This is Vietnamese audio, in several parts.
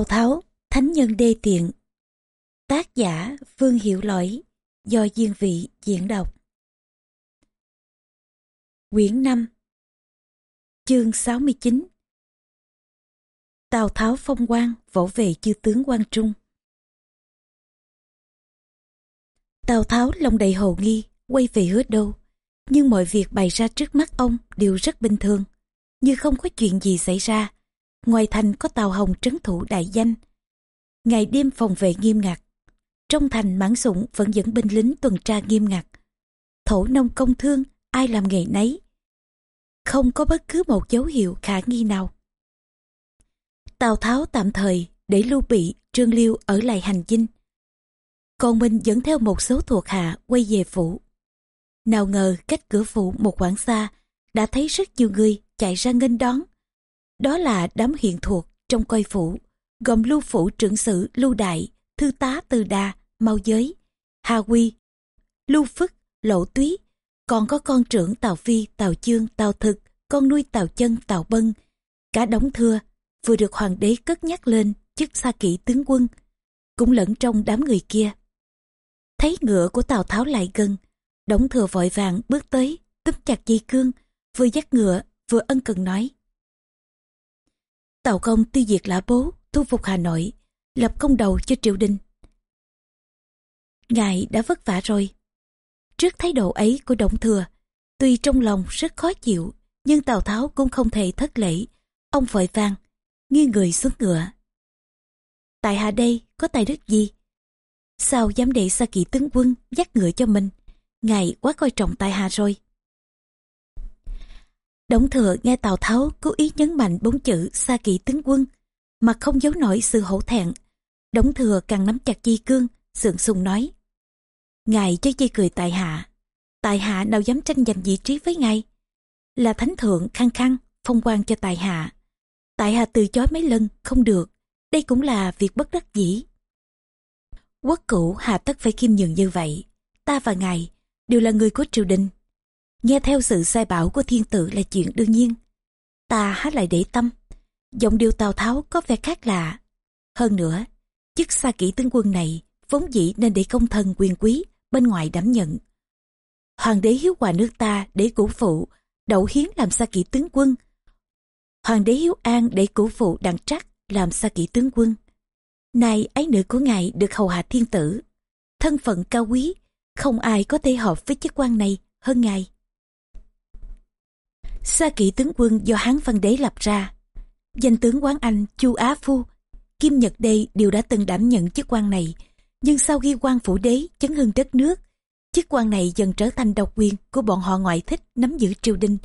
Tào Tháo, Thánh Nhân Đê Tiện. Tác giả Phương Hiệu Lỗi Do Diên Vị diễn đọc. Quyển 5 Chương 69 Tào Tháo phong quan vỗ về chư tướng quan Trung. Tào Tháo lòng đầy hồ nghi quay về hứa đô nhưng mọi việc bày ra trước mắt ông đều rất bình thường. Như không có chuyện gì xảy ra ngoài thành có tàu hồng trấn thủ đại danh. Ngày đêm phòng vệ nghiêm ngặt, trong thành mãn sủng vẫn dẫn binh lính tuần tra nghiêm ngặt. Thổ nông công thương, ai làm nghề nấy? Không có bất cứ một dấu hiệu khả nghi nào. Tào tháo tạm thời để lưu bị, trương liêu ở lại hành dinh. Còn mình dẫn theo một số thuộc hạ quay về phủ. Nào ngờ cách cửa phủ một quãng xa, đã thấy rất nhiều người chạy ra nghênh đón đó là đám hiện thuộc trong coi phủ, gồm lưu phủ trưởng sử lưu đại, thư tá từ đa, mau giới, hà quy, lưu phức, lộ túy, còn có con trưởng tào phi, tào chương, tào thực, con nuôi tào chân, tào bân, cả đống thưa, vừa được hoàng đế cất nhắc lên chức xa kỵ tướng quân, cũng lẫn trong đám người kia. Thấy ngựa của Tào Tháo lại gần, đống thừa vội vàng bước tới, túm chặt dây cương, vừa dắt ngựa, vừa ân cần nói. Tàu công tiêu diệt lã bố, thu phục Hà Nội, lập công đầu cho triều đình. Ngài đã vất vả rồi. Trước thái độ ấy của Động Thừa, tuy trong lòng rất khó chịu, nhưng Tào Tháo cũng không thể thất lễ. Ông vội vàng, nghiêng người xuống ngựa. Tại hạ đây có tài đức gì? Sao dám để xa kỵ tướng quân dắt ngựa cho mình? Ngài quá coi trọng tại hạ rồi. Đổng thừa nghe Tào Tháo cố ý nhấn mạnh bốn chữ xa kỵ tướng quân, mà không giấu nổi sự hổ thẹn. Đổng thừa càng nắm chặt Di cương, sượng sùng nói. Ngài cho chi cười tại hạ. Tại hạ nào dám tranh giành vị trí với ngài. Là thánh thượng khăng khăng, phong quan cho tại hạ. Tại hạ từ chối mấy lần, không được. Đây cũng là việc bất đắc dĩ. Quốc cũ hà tất phải khiêm nhường như vậy. Ta và ngài đều là người của triều đình nghe theo sự sai bảo của thiên tử là chuyện đương nhiên. Ta há lại để tâm. Giọng điệu tào tháo có vẻ khác lạ. Hơn nữa, chức xa kỹ tướng quân này vốn dĩ nên để công thần quyền quý bên ngoài đảm nhận. Hoàng đế hiếu hòa nước ta để cũ phụ, đậu hiến làm xa kỹ tướng quân. Hoàng đế hiếu an để cũ phụ đặng trắc làm xa kỹ tướng quân. Nay ái nữ của ngài được hầu hạ thiên tử. Thân phận cao quý, không ai có thể hợp với chức quan này hơn ngài. Sa kỵ tướng quân do Hán Văn Đế lập ra. Danh tướng Quán Anh, Chu Á Phu, Kim Nhật Đê đều đã từng đảm nhận chức quan này. Nhưng sau khi quan phủ đế chấn hưng đất nước, chức quan này dần trở thành độc quyền của bọn họ ngoại thích nắm giữ triều đình.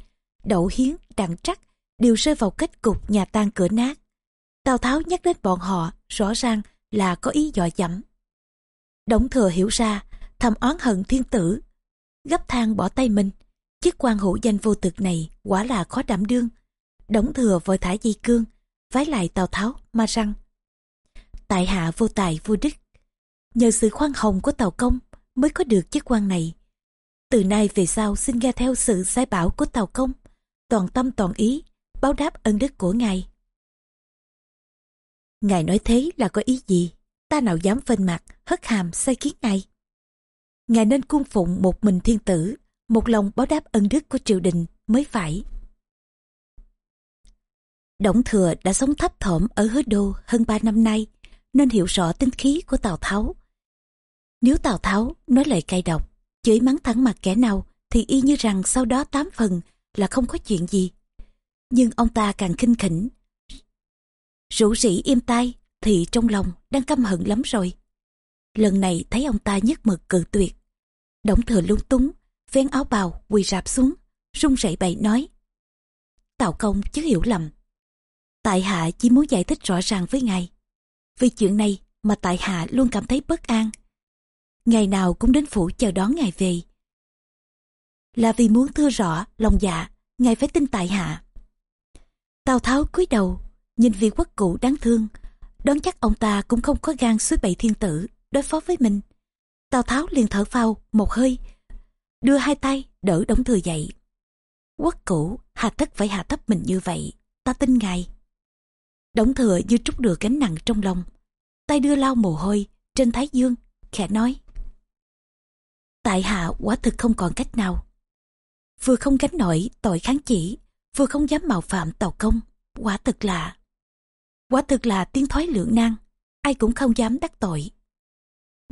Đậu Hiến, Đặng Trắc đều rơi vào kết cục nhà tan cửa nát. Tào Tháo nhắc đến bọn họ rõ ràng là có ý dọa dẫm. Đổng thừa hiểu ra, thầm oán hận thiên tử, gấp thang bỏ tay mình, Chức quan hữu danh vô thực này quả là khó đảm đương. Đống thừa vội thả dây cương, vái lại Tào Tháo ma răng. Tại hạ vô tài vô đức, nhờ sự khoan hồng của Tào Công mới có được chức quan này. Từ nay về sau xin nghe theo sự sai bảo của Tào Công, toàn tâm toàn ý, báo đáp ân đức của ngài. Ngài nói thế là có ý gì? Ta nào dám phên mặt, hất hàm, sai kiến ngài. Ngài nên cung phụng một mình thiên tử, một lòng báo đáp ân đức của triều đình mới phải. Đổng Thừa đã sống thấp thỏm ở hứa đô hơn ba năm nay, nên hiểu rõ tính khí của Tào Tháo. Nếu Tào Tháo nói lời cay độc, chửi mắng thẳng mặt kẻ nào, thì y như rằng sau đó tám phần là không có chuyện gì. Nhưng ông ta càng khinh khỉnh. Rủ rỉ im tai, thì trong lòng đang căm hận lắm rồi. Lần này thấy ông ta nhất mực cự tuyệt. Đổng Thừa lung túng, vén áo bào, quỳ rạp xuống, run rẩy bậy nói. Tào công chứ hiểu lầm. Tại hạ chỉ muốn giải thích rõ ràng với ngài. Vì chuyện này mà tại hạ luôn cảm thấy bất an. Ngày nào cũng đến phủ chờ đón ngài về. Là vì muốn thưa rõ lòng dạ ngài phải tin tại hạ. Tào tháo cúi đầu, nhìn vị quốc cụ đáng thương. Đoán chắc ông ta cũng không có gan suối bậy thiên tử, đối phó với mình. Tào tháo liền thở phao một hơi đưa hai tay đỡ đống thừa dậy. Quốc cũ, hà tất phải hạ thấp mình như vậy, ta tin ngài. Đống thừa như trút được gánh nặng trong lòng. Tay đưa lau mồ hôi trên thái dương, khẽ nói. Tại hạ quả thực không còn cách nào. Vừa không gánh nổi tội kháng chỉ, vừa không dám mạo phạm tàu công. Quả thực là... Quả thực là tiếng thoái lưỡng nan, ai cũng không dám đắc tội.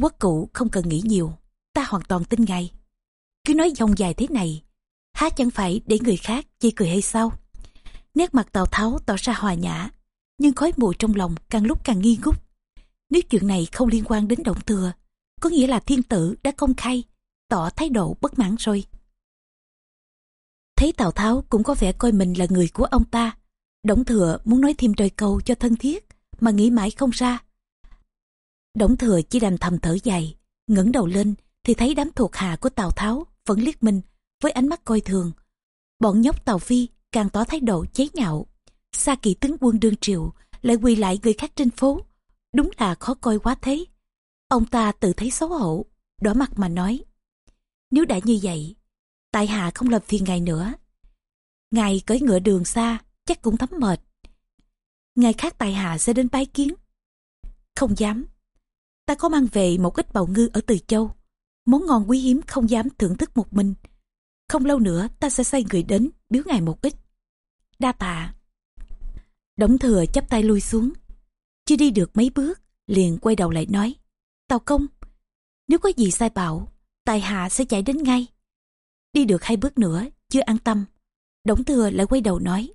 Quốc cụ không cần nghĩ nhiều, ta hoàn toàn tin ngay. Cứ nói dòng dài thế này, há chẳng phải để người khác chê cười hay sao? Nét mặt Tào Tháo tỏ ra hòa nhã, nhưng khói mù trong lòng càng lúc càng nghi ngút. Nếu chuyện này không liên quan đến động thừa, có nghĩa là thiên tử đã công khai, tỏ thái độ bất mãn rồi. Thấy Tào Tháo cũng có vẻ coi mình là người của ông ta, Đổng Thừa muốn nói thêm đôi câu cho thân thiết, mà nghĩ mãi không ra. Đổng Thừa chỉ đành thầm thở dài, ngẩng đầu lên thì thấy đám thuộc hạ của Tào Tháo vẫn liếc mình với ánh mắt coi thường. Bọn nhóc tàu Phi càng tỏ thái độ chế nhạo. xa kỳ tướng quân đương triều lại quỳ lại người khác trên phố. Đúng là khó coi quá thế. Ông ta tự thấy xấu hổ, đỏ mặt mà nói. Nếu đã như vậy, tại hạ không làm phiền ngài nữa. Ngài cưỡi ngựa đường xa, chắc cũng thấm mệt. Ngày khác tại hạ sẽ đến bái kiến. Không dám. Ta có mang về một ít bào ngư ở Từ Châu. Món ngon quý hiếm không dám thưởng thức một mình. Không lâu nữa ta sẽ sai người đến biếu ngài một ít. Đa tạ. Đống thừa chắp tay lui xuống. Chưa đi được mấy bước, liền quay đầu lại nói. Tào công, nếu có gì sai bảo, tài hạ sẽ chạy đến ngay. Đi được hai bước nữa, chưa an tâm. Đống thừa lại quay đầu nói.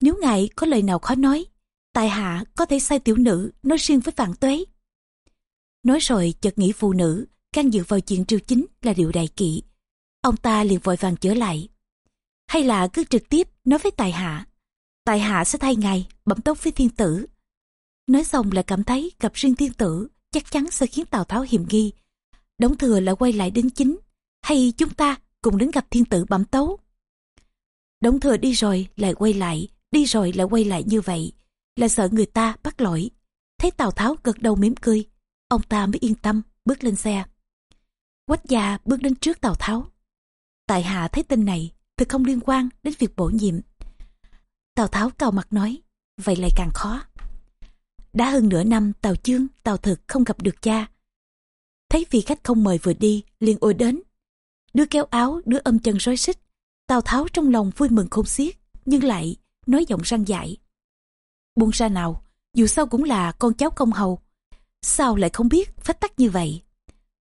Nếu ngài có lời nào khó nói, tài hạ có thể sai tiểu nữ nói riêng với vạn tuế. Nói rồi chợt nghĩ phụ nữ, can dự vào chuyện triều chính là điều đại kỵ. Ông ta liền vội vàng trở lại. Hay là cứ trực tiếp nói với tài hạ. Tài hạ sẽ thay ngài bẩm tốc với thiên tử. Nói xong lại cảm thấy gặp riêng thiên tử chắc chắn sẽ khiến Tào Tháo hiểm nghi. Đống thừa lại quay lại đến chính. Hay chúng ta cùng đến gặp thiên tử bẩm tấu. Đống thừa đi rồi lại quay lại, đi rồi lại quay lại như vậy. Là sợ người ta bắt lỗi. Thấy Tào Tháo gật đầu mỉm cười. Ông ta mới yên tâm bước lên xe. Quách gia bước đến trước Tào Tháo. Tại hạ thấy tin này thực không liên quan đến việc bổ nhiệm. Tào Tháo cao mặt nói, vậy lại càng khó. Đã hơn nửa năm Tào Chương, Tào Thực không gặp được cha. Thấy vị khách không mời vừa đi, liền ôi đến. Đứa kéo áo, đứa ôm chân rối xích. Tào Tháo trong lòng vui mừng khôn xiết, nhưng lại nói giọng răng dại. Buông ra nào, dù sao cũng là con cháu công hầu. Sao lại không biết phách tắc như vậy?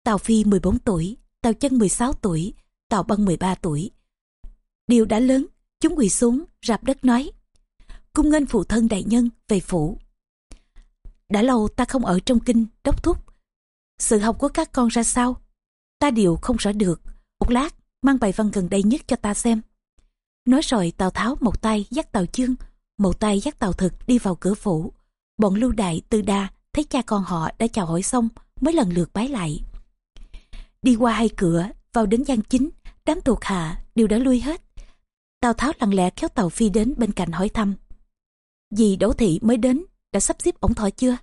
Tào Phi 14 tuổi, Tào Chân 16 tuổi, Tào Băng 13 tuổi. Điều đã lớn, chúng quỳ xuống, rạp đất nói. Cung nghênh phụ thân đại nhân về phủ. Đã lâu ta không ở trong kinh, đốc thúc. Sự học của các con ra sao? Ta đều không rõ được. Một lát, mang bài văn gần đây nhất cho ta xem. Nói rồi Tào Tháo một tay dắt Tào Chương, một tay dắt Tào Thực đi vào cửa phủ. Bọn lưu đại tư đa thấy cha con họ đã chào hỏi xong mới lần lượt bái lại. Đi qua hai cửa, vào đến gian chính, đám thuộc hạ đều đã lui hết. Tào Tháo lặng lẽ kéo Tàu Phi đến bên cạnh hỏi thăm. vì Đỗ Thị mới đến, đã sắp xếp ổn thỏa chưa?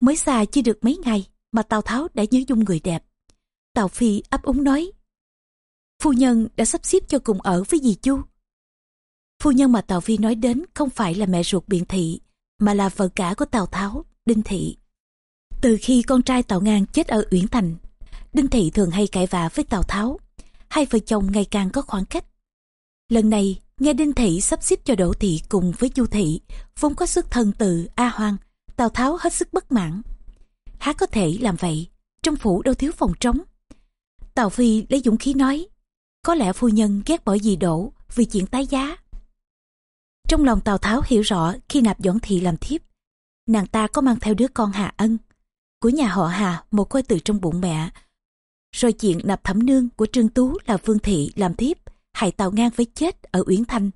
Mới xa chưa được mấy ngày mà Tào Tháo đã nhớ dung người đẹp. Tào Phi ấp úng nói. Phu nhân đã sắp xếp cho cùng ở với dì Chu. Phu nhân mà Tào Phi nói đến không phải là mẹ ruột biện thị, mà là vợ cả của Tào Tháo, Đinh Thị. Từ khi con trai Tào Ngang chết ở Uyển Thành, Đinh Thị thường hay cãi vã với Tào Tháo. Hai vợ chồng ngày càng có khoảng cách. Lần này, nghe Đinh Thị sắp xếp cho Đỗ Thị cùng với Chu Thị, vốn có xuất thân từ A Hoang, Tào Tháo hết sức bất mãn. Há có thể làm vậy, trong phủ đâu thiếu phòng trống. Tào Phi lấy dũng khí nói, có lẽ phu nhân ghét bỏ gì Đỗ vì chuyện tái giá. Trong lòng Tào Tháo hiểu rõ khi nạp Doãn Thị làm thiếp, nàng ta có mang theo đứa con Hà Ân, của nhà họ Hà một coi từ trong bụng mẹ rồi chuyện nạp thẩm nương của Trương Tú là Vương Thị làm thiếp, hại Tào Ngang với chết ở Uyển Thanh.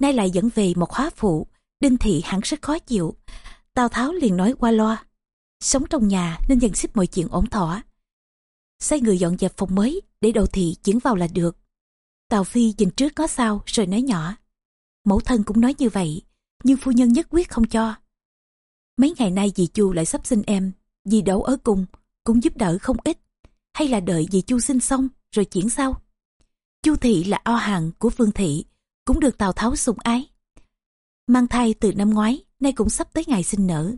Nay lại dẫn về một hóa phụ, Đinh Thị hẳn rất khó chịu. Tào Tháo liền nói qua loa. Sống trong nhà nên dần xếp mọi chuyện ổn thỏa. Sai người dọn dẹp phòng mới để đầu thị chuyển vào là được. Tào Phi nhìn trước có sao rồi nói nhỏ. Mẫu thân cũng nói như vậy, nhưng phu nhân nhất quyết không cho. Mấy ngày nay dì Chu lại sắp sinh em, dì đấu ở cùng, cũng giúp đỡ không ít hay là đợi dì chu sinh xong rồi chuyển sau chu thị là o hàng của vương thị cũng được tào tháo sủng ái Mang thai từ năm ngoái, nay cũng sắp tới ngày sinh nở.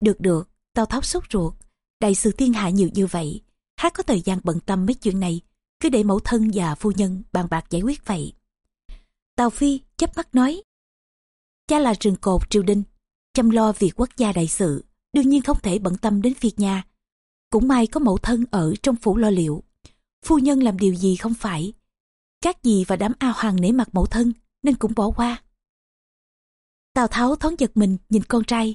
Được được, Tào Tháo sốt ruột. Đại sự thiên hạ nhiều như vậy, hát có thời gian bận tâm mấy chuyện này, cứ để mẫu thân và phu nhân bàn bạc giải quyết vậy. Tào Phi chớp mắt nói, cha là rừng cột triều đình, chăm lo việc quốc gia đại sự, đương nhiên không thể bận tâm đến việc nhà. Cũng may có mẫu thân ở trong phủ lo liệu. Phu nhân làm điều gì không phải. Các dì và đám ao hoàng nể mặt mẫu thân nên cũng bỏ qua. Tào Tháo thoáng giật mình nhìn con trai.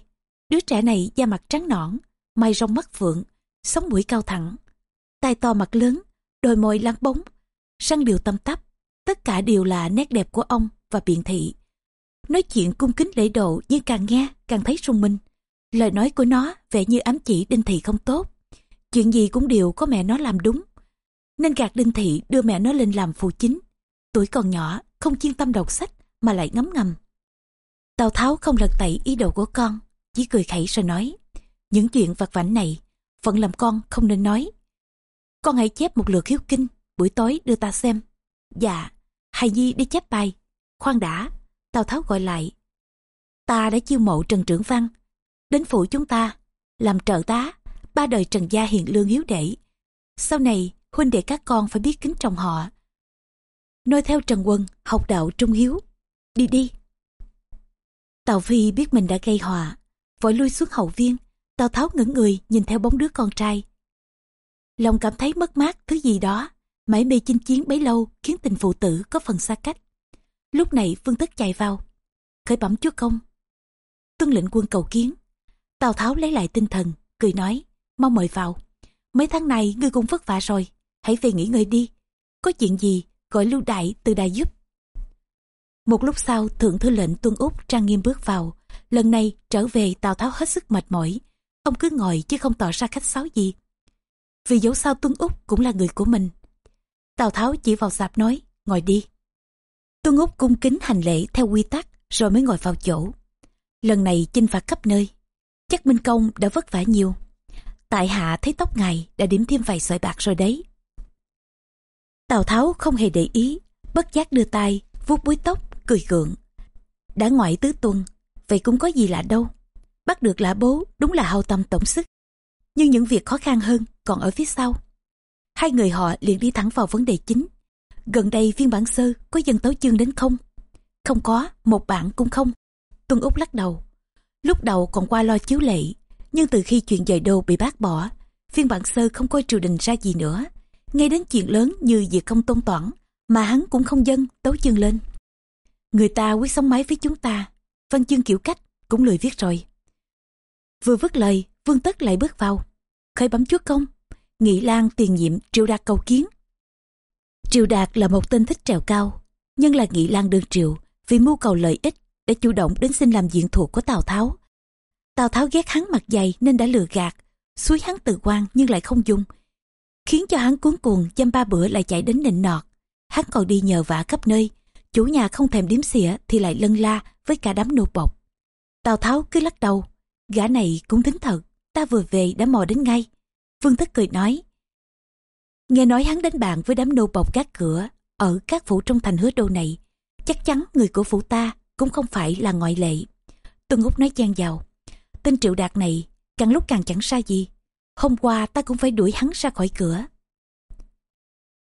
Đứa trẻ này da mặt trắng nõn, mày rong mắt phượng, sống mũi cao thẳng. Tai to mặt lớn, đôi môi lắng bóng, răng đều tâm tắp. Tất cả đều là nét đẹp của ông và biện thị. Nói chuyện cung kính lễ độ nhưng càng nghe càng thấy sung minh. Lời nói của nó vẻ như ám chỉ Đinh Thị không tốt. Chuyện gì cũng đều có mẹ nó làm đúng. Nên gạt Đinh Thị đưa mẹ nó lên làm phụ chính. Tuổi còn nhỏ, không chuyên tâm đọc sách mà lại ngấm ngầm. Tào Tháo không lật tẩy ý đồ của con, chỉ cười khẩy rồi nói. Những chuyện vặt vảnh này, phận làm con không nên nói. Con hãy chép một lượt hiếu kinh, buổi tối đưa ta xem. Dạ, hài nhi đi chép bài. Khoan đã, Tào Tháo gọi lại. Ta đã chiêu mộ Trần Trưởng Văn, đến phủ chúng ta, làm trợ tá, ba đời Trần Gia hiền lương hiếu đệ. Sau này, huynh đệ các con phải biết kính trọng họ. nôi theo Trần Quân, học đạo trung hiếu. Đi đi. Tào Phi biết mình đã gây họa, vội lui xuống hậu viên. Tào Tháo ngẩng người nhìn theo bóng đứa con trai. Lòng cảm thấy mất mát thứ gì đó, mãi mê chinh chiến bấy lâu khiến tình phụ tử có phần xa cách. Lúc này Phương Tức chạy vào, khởi bẩm chúa công. Tuân lệnh quân cầu kiến. Tào Tháo lấy lại tinh thần, cười nói, mong mời vào. Mấy tháng này ngươi cũng vất vả rồi, hãy về nghỉ ngơi đi. Có chuyện gì, gọi lưu đại từ đài giúp. Một lúc sau, thượng thư lệnh tuân úc trang nghiêm bước vào. Lần này trở về Tào Tháo hết sức mệt mỏi. Ông cứ ngồi chứ không tỏ ra khách sáo gì. Vì dẫu sao tuân úc cũng là người của mình. Tào Tháo chỉ vào sạp nói, ngồi đi. Tuân Úc cung kính hành lễ theo quy tắc rồi mới ngồi vào chỗ. Lần này chinh phạt khắp nơi. Chắc Minh Công đã vất vả nhiều. Tại hạ thấy tóc ngài đã điểm thêm vài sợi bạc rồi đấy. Tào Tháo không hề để ý, bất giác đưa tay, vuốt búi tóc, cười gượng. Đã ngoại tứ tuần, vậy cũng có gì lạ đâu. Bắt được lã bố đúng là hao tâm tổng sức. Nhưng những việc khó khăn hơn còn ở phía sau. Hai người họ liền đi thẳng vào vấn đề chính. Gần đây phiên bản sơ có dân tấu chương đến không? Không có, một bản cũng không. Tuân Úc lắc đầu. Lúc đầu còn qua lo chiếu lệ, nhưng từ khi chuyện dời đô bị bác bỏ, phiên bản sơ không coi triều đình ra gì nữa. Ngay đến chuyện lớn như việc công tôn toản, mà hắn cũng không dân tấu chương lên. Người ta quyết sống máy với chúng ta, văn chương kiểu cách cũng lười viết rồi. Vừa vứt lời, Vương Tất lại bước vào. Khởi bấm chúa công, Nghị Lan tiền nhiệm triệu đạt cầu kiến. Triệu Đạt là một tên thích trèo cao, nhưng là Nghị Lan đương triệu vì mưu cầu lợi ích đã chủ động đến xin làm diện thuộc của Tào Tháo. Tào Tháo ghét hắn mặt dày nên đã lừa gạt, suối hắn từ quan nhưng lại không dung, khiến cho hắn cuốn cuồng dăm ba bữa lại chạy đến nịnh nọt. Hắn còn đi nhờ vả khắp nơi, chủ nhà không thèm điếm xỉa thì lại lân la với cả đám nô bọc. Tào Tháo cứ lắc đầu, gã này cũng tính thật, ta vừa về đã mò đến ngay. Vương Tất cười nói, Nghe nói hắn đánh bạn với đám nô bọc các cửa ở các phủ trong thành hứa đô này. Chắc chắn người của phủ ta cũng không phải là ngoại lệ. Tuân Úc nói chen vào. Tên triệu đạt này càng lúc càng chẳng xa gì. Hôm qua ta cũng phải đuổi hắn ra khỏi cửa.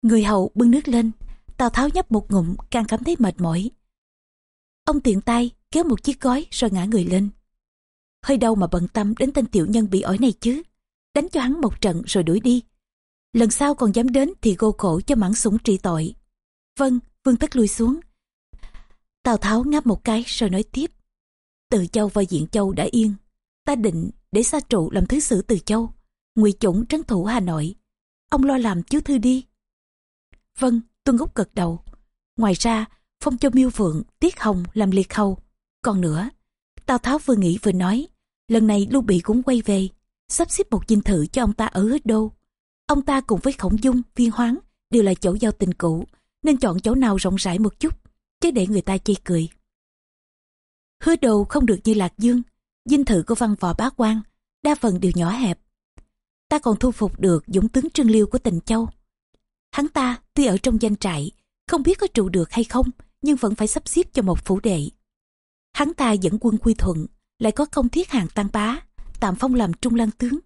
Người hầu bưng nước lên. Tào Tháo nhấp một ngụm, càng cảm thấy mệt mỏi. Ông tiện tay kéo một chiếc gói rồi ngã người lên. Hơi đâu mà bận tâm đến tên tiểu nhân bị ỏi này chứ. Đánh cho hắn một trận rồi đuổi đi lần sau còn dám đến thì gô khổ cho mãn sủng trị tội vâng vương tất lui xuống tào tháo ngáp một cái rồi nói tiếp từ châu và diện châu đã yên ta định để xa trụ làm thứ sử từ châu ngụy chủng trấn thủ hà nội. Ông lo làm chiếu thư đi. Vâng tuân úc gật đầu. Ngoài ra phong cho miêu phượng tiết hồng làm liệt hầu còn nữa tào tháo vừa nghĩ vừa nói lần này lưu bị cũng quay về sắp xếp một dinh thự cho ông ta ở hết đô. Ông ta cùng với khổng dung, viên hoáng đều là chỗ giao tình cũ, nên chọn chỗ nào rộng rãi một chút, chứ để người ta chê cười. Hứa đầu không được như Lạc Dương, dinh thự của văn võ bá quan, đa phần đều nhỏ hẹp. Ta còn thu phục được dũng tướng trương liêu của tình châu. Hắn ta tuy ở trong danh trại, không biết có trụ được hay không, nhưng vẫn phải sắp xếp cho một phủ đệ. Hắn ta dẫn quân quy thuận, lại có công thiết hàng tăng bá, tạm phong làm trung lăng tướng,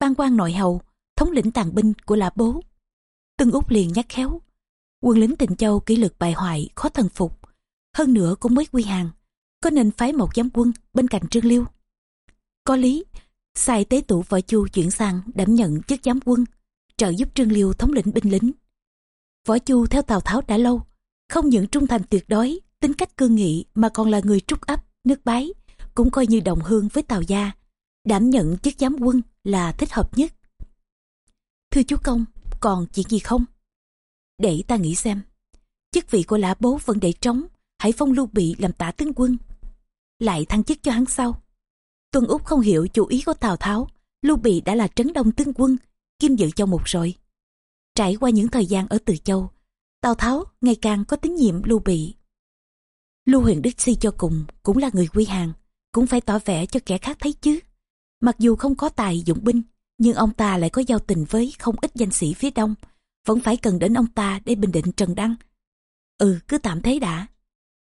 ban quan nội hầu, thống lĩnh tàn binh của lã bố. Tân Úc liền nhắc khéo, quân lính Tịnh Châu kỷ lực bại hoại, khó thần phục. Hơn nữa cũng mới quy hàng, có nên phái một giám quân bên cạnh Trương Liêu. Có lý, sai tế tụ võ chu chuyển sang đảm nhận chức giám quân, trợ giúp Trương Liêu thống lĩnh binh lính. Võ chu theo Tào Tháo đã lâu, không những trung thành tuyệt đối, tính cách cương nghị mà còn là người trúc ấp, nước bái, cũng coi như đồng hương với Tào Gia. Đảm nhận chức giám quân là thích hợp nhất. Thưa chú Công, còn chuyện gì không? Để ta nghĩ xem. Chức vị của lã bố vẫn để trống, hãy phong lưu bị làm tả tướng quân. Lại thăng chức cho hắn sau. Tuân Úc không hiểu chủ ý của Tào Tháo, Lưu Bị đã là trấn đông tướng quân, kim dự châu một rồi. Trải qua những thời gian ở Từ Châu, Tào Tháo ngày càng có tín nhiệm Lưu Bị. Lưu Huyền Đức si cho cùng cũng là người quy hàng, cũng phải tỏ vẻ cho kẻ khác thấy chứ. Mặc dù không có tài dụng binh, nhưng ông ta lại có giao tình với không ít danh sĩ phía đông, vẫn phải cần đến ông ta để bình định Trần Đăng. Ừ, cứ tạm thế đã.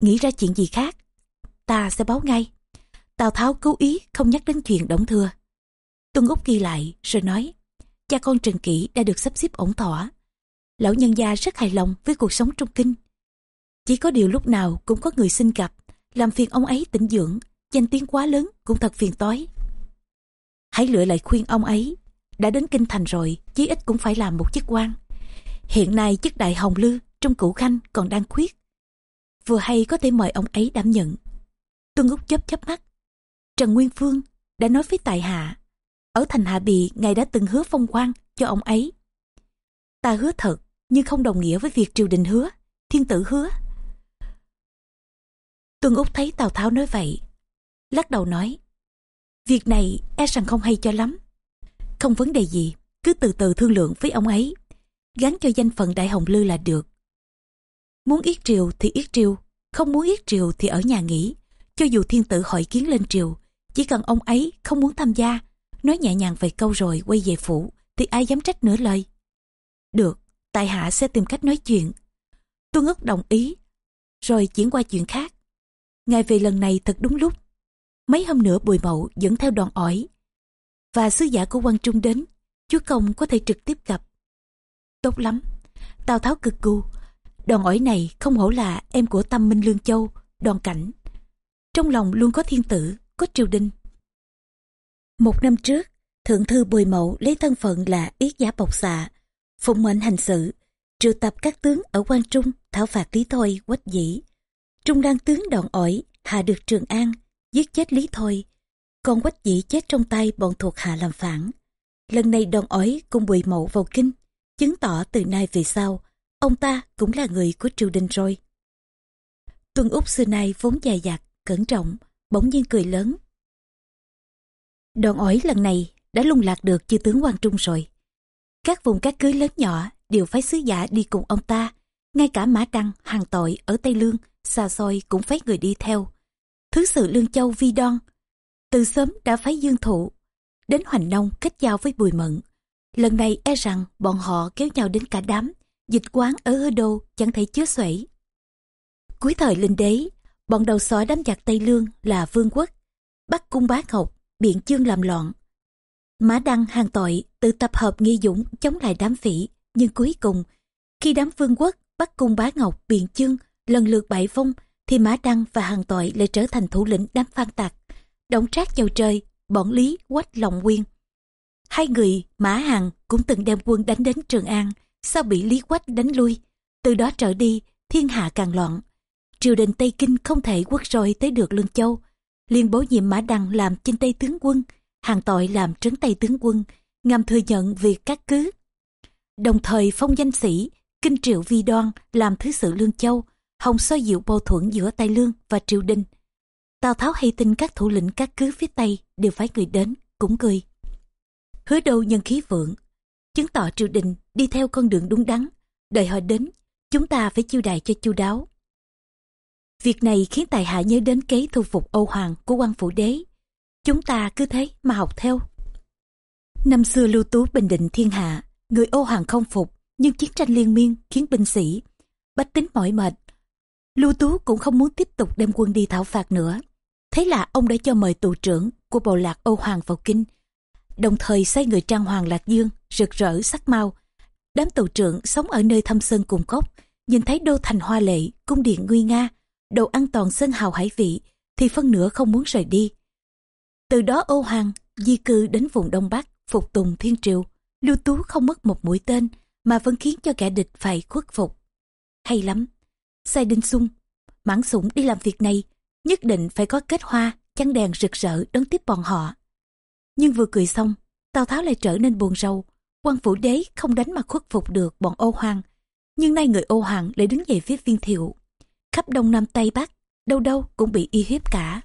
Nghĩ ra chuyện gì khác, ta sẽ báo ngay. Tào Tháo cố ý không nhắc đến chuyện đóng thừa. Tuân Úc ghi lại rồi nói, cha con Trần Kỷ đã được sắp xếp ổn thỏa. Lão nhân gia rất hài lòng với cuộc sống trong kinh. Chỉ có điều lúc nào cũng có người xin gặp, làm phiền ông ấy tĩnh dưỡng, danh tiếng quá lớn cũng thật phiền toái. Hãy lựa lại khuyên ông ấy, đã đến kinh thành rồi, chí ít cũng phải làm một chức quan. Hiện nay chức đại hồng lư trong cửu khanh còn đang khuyết. Vừa hay có thể mời ông ấy đảm nhận. Tuân Úc chớp chớp mắt. Trần Nguyên Phương đã nói với Tài Hạ. Ở thành Hạ Bì, ngài đã từng hứa phong quan cho ông ấy. Ta hứa thật, nhưng không đồng nghĩa với việc triều đình hứa, thiên tử hứa. Tuân Úc thấy Tào Tháo nói vậy. Lắc đầu nói. Việc này e rằng không hay cho lắm. Không vấn đề gì, cứ từ từ thương lượng với ông ấy. Gắn cho danh phận Đại Hồng Lư là được. Muốn yết triều thì yết triều, không muốn yết triều thì ở nhà nghỉ. Cho dù thiên tử hỏi kiến lên triều, chỉ cần ông ấy không muốn tham gia, nói nhẹ nhàng vài câu rồi quay về phủ, thì ai dám trách nửa lời. Được, tại hạ sẽ tìm cách nói chuyện. Tuân ức đồng ý, rồi chuyển qua chuyện khác. Ngài về lần này thật đúng lúc. Mấy hôm nữa bùi mậu dẫn theo đoàn ỏi. Và sứ giả của quan trung đến, chúa công có thể trực tiếp gặp. Tốt lắm, Tào Tháo cực cù. Đoàn ỏi này không hổ là em của tâm minh lương châu, đoàn cảnh. Trong lòng luôn có thiên tử, có triều đình. Một năm trước, Thượng thư Bùi Mậu lấy thân phận là yết giả bộc xạ, phụng mệnh hành sự, triệu tập các tướng ở quan Trung thảo phạt Lý Thôi, Quách Dĩ. Trung đang tướng đòn ỏi, hạ được Trường An, giết chết Lý Thôi, còn Quách Dĩ chết trong tay bọn thuộc hạ làm phản. Lần này đòn ỏi cùng Bùi Mậu vào kinh, chứng tỏ từ nay về sau, ông ta cũng là người của triều đình rồi. Tuân Úc xưa nay vốn dài dặt, cẩn trọng, bỗng nhiên cười lớn. Đòn ỏi lần này đã lung lạc được chư tướng quan Trung rồi. Các vùng các cưới lớn nhỏ đều phái sứ giả đi cùng ông ta. Ngay cả Mã Đăng, hàng tội ở Tây Lương, xa xôi cũng phái người đi theo. Thứ sự Lương Châu Vi Đoan, từ sớm đã phái dương thụ, đến Hoành Nông kết giao với Bùi Mận. Lần này e rằng bọn họ kéo nhau đến cả đám, dịch quán ở hơ đô chẳng thể chứa xuể. Cuối thời linh đế, bọn đầu sói đám giặc Tây Lương là Vương Quốc, bắt cung bá ngọc, biện chương làm loạn. Mã Đăng hàng tội tự tập hợp nghi dũng chống lại đám phỉ, nhưng cuối cùng, khi đám Vương Quốc bắt cung bá ngọc, biện chương lần lượt bại phong thì Mã Đăng và hàng tội lại trở thành thủ lĩnh đám phan tạc, Động trác chầu trời, bọn Lý, Quách Lòng quyên. Hai người, Mã Hằng cũng từng đem quân đánh đến Trường An, sau bị Lý Quách đánh lui. Từ đó trở đi, thiên hạ càng loạn, triều đình Tây Kinh không thể quất roi tới được Lương Châu. liên bổ nhiệm Mã Đăng làm chinh Tây tướng quân, hàng tội làm trấn Tây tướng quân, ngầm thừa nhận việc cát cứ. Đồng thời phong danh sĩ, kinh triệu vi đoan làm thứ sự Lương Châu, hồng soi dịu bầu thuẫn giữa Tây Lương và triều đình. Tào Tháo hay tin các thủ lĩnh các cứ phía Tây đều phải người đến, cũng cười. Hứa đâu nhân khí vượng, chứng tỏ triều đình đi theo con đường đúng đắn, đợi họ đến, chúng ta phải chiêu đài cho chu đáo. Việc này khiến tài hạ nhớ đến kế thu phục Âu Hoàng của quan phủ đế. Chúng ta cứ thế mà học theo. Năm xưa lưu tú bình định thiên hạ, người Âu Hoàng không phục, nhưng chiến tranh liên miên khiến binh sĩ, bách tính mỏi mệt. Lưu tú cũng không muốn tiếp tục đem quân đi thảo phạt nữa, Thế là ông đã cho mời tù trưởng của bộ lạc Âu Hoàng vào kinh, đồng thời sai người trang hoàng lạc dương, rực rỡ sắc mau. Đám tù trưởng sống ở nơi thâm sơn cùng cốc, nhìn thấy đô thành hoa lệ, cung điện nguy nga, đồ ăn toàn sơn hào hải vị, thì phân nửa không muốn rời đi. Từ đó Âu Hoàng di cư đến vùng Đông Bắc, phục tùng thiên triều, lưu tú không mất một mũi tên, mà vẫn khiến cho kẻ địch phải khuất phục. Hay lắm, sai đinh sung, mãn sủng đi làm việc này, nhất định phải có kết hoa, chăn đèn rực rỡ đón tiếp bọn họ. Nhưng vừa cười xong, Tào Tháo lại trở nên buồn rầu. quan phủ đế không đánh mà khuất phục được bọn ô hoàng. Nhưng nay người ô hoàng lại đứng dậy phía viên thiệu. Khắp đông nam tây bắc, đâu đâu cũng bị y hiếp cả.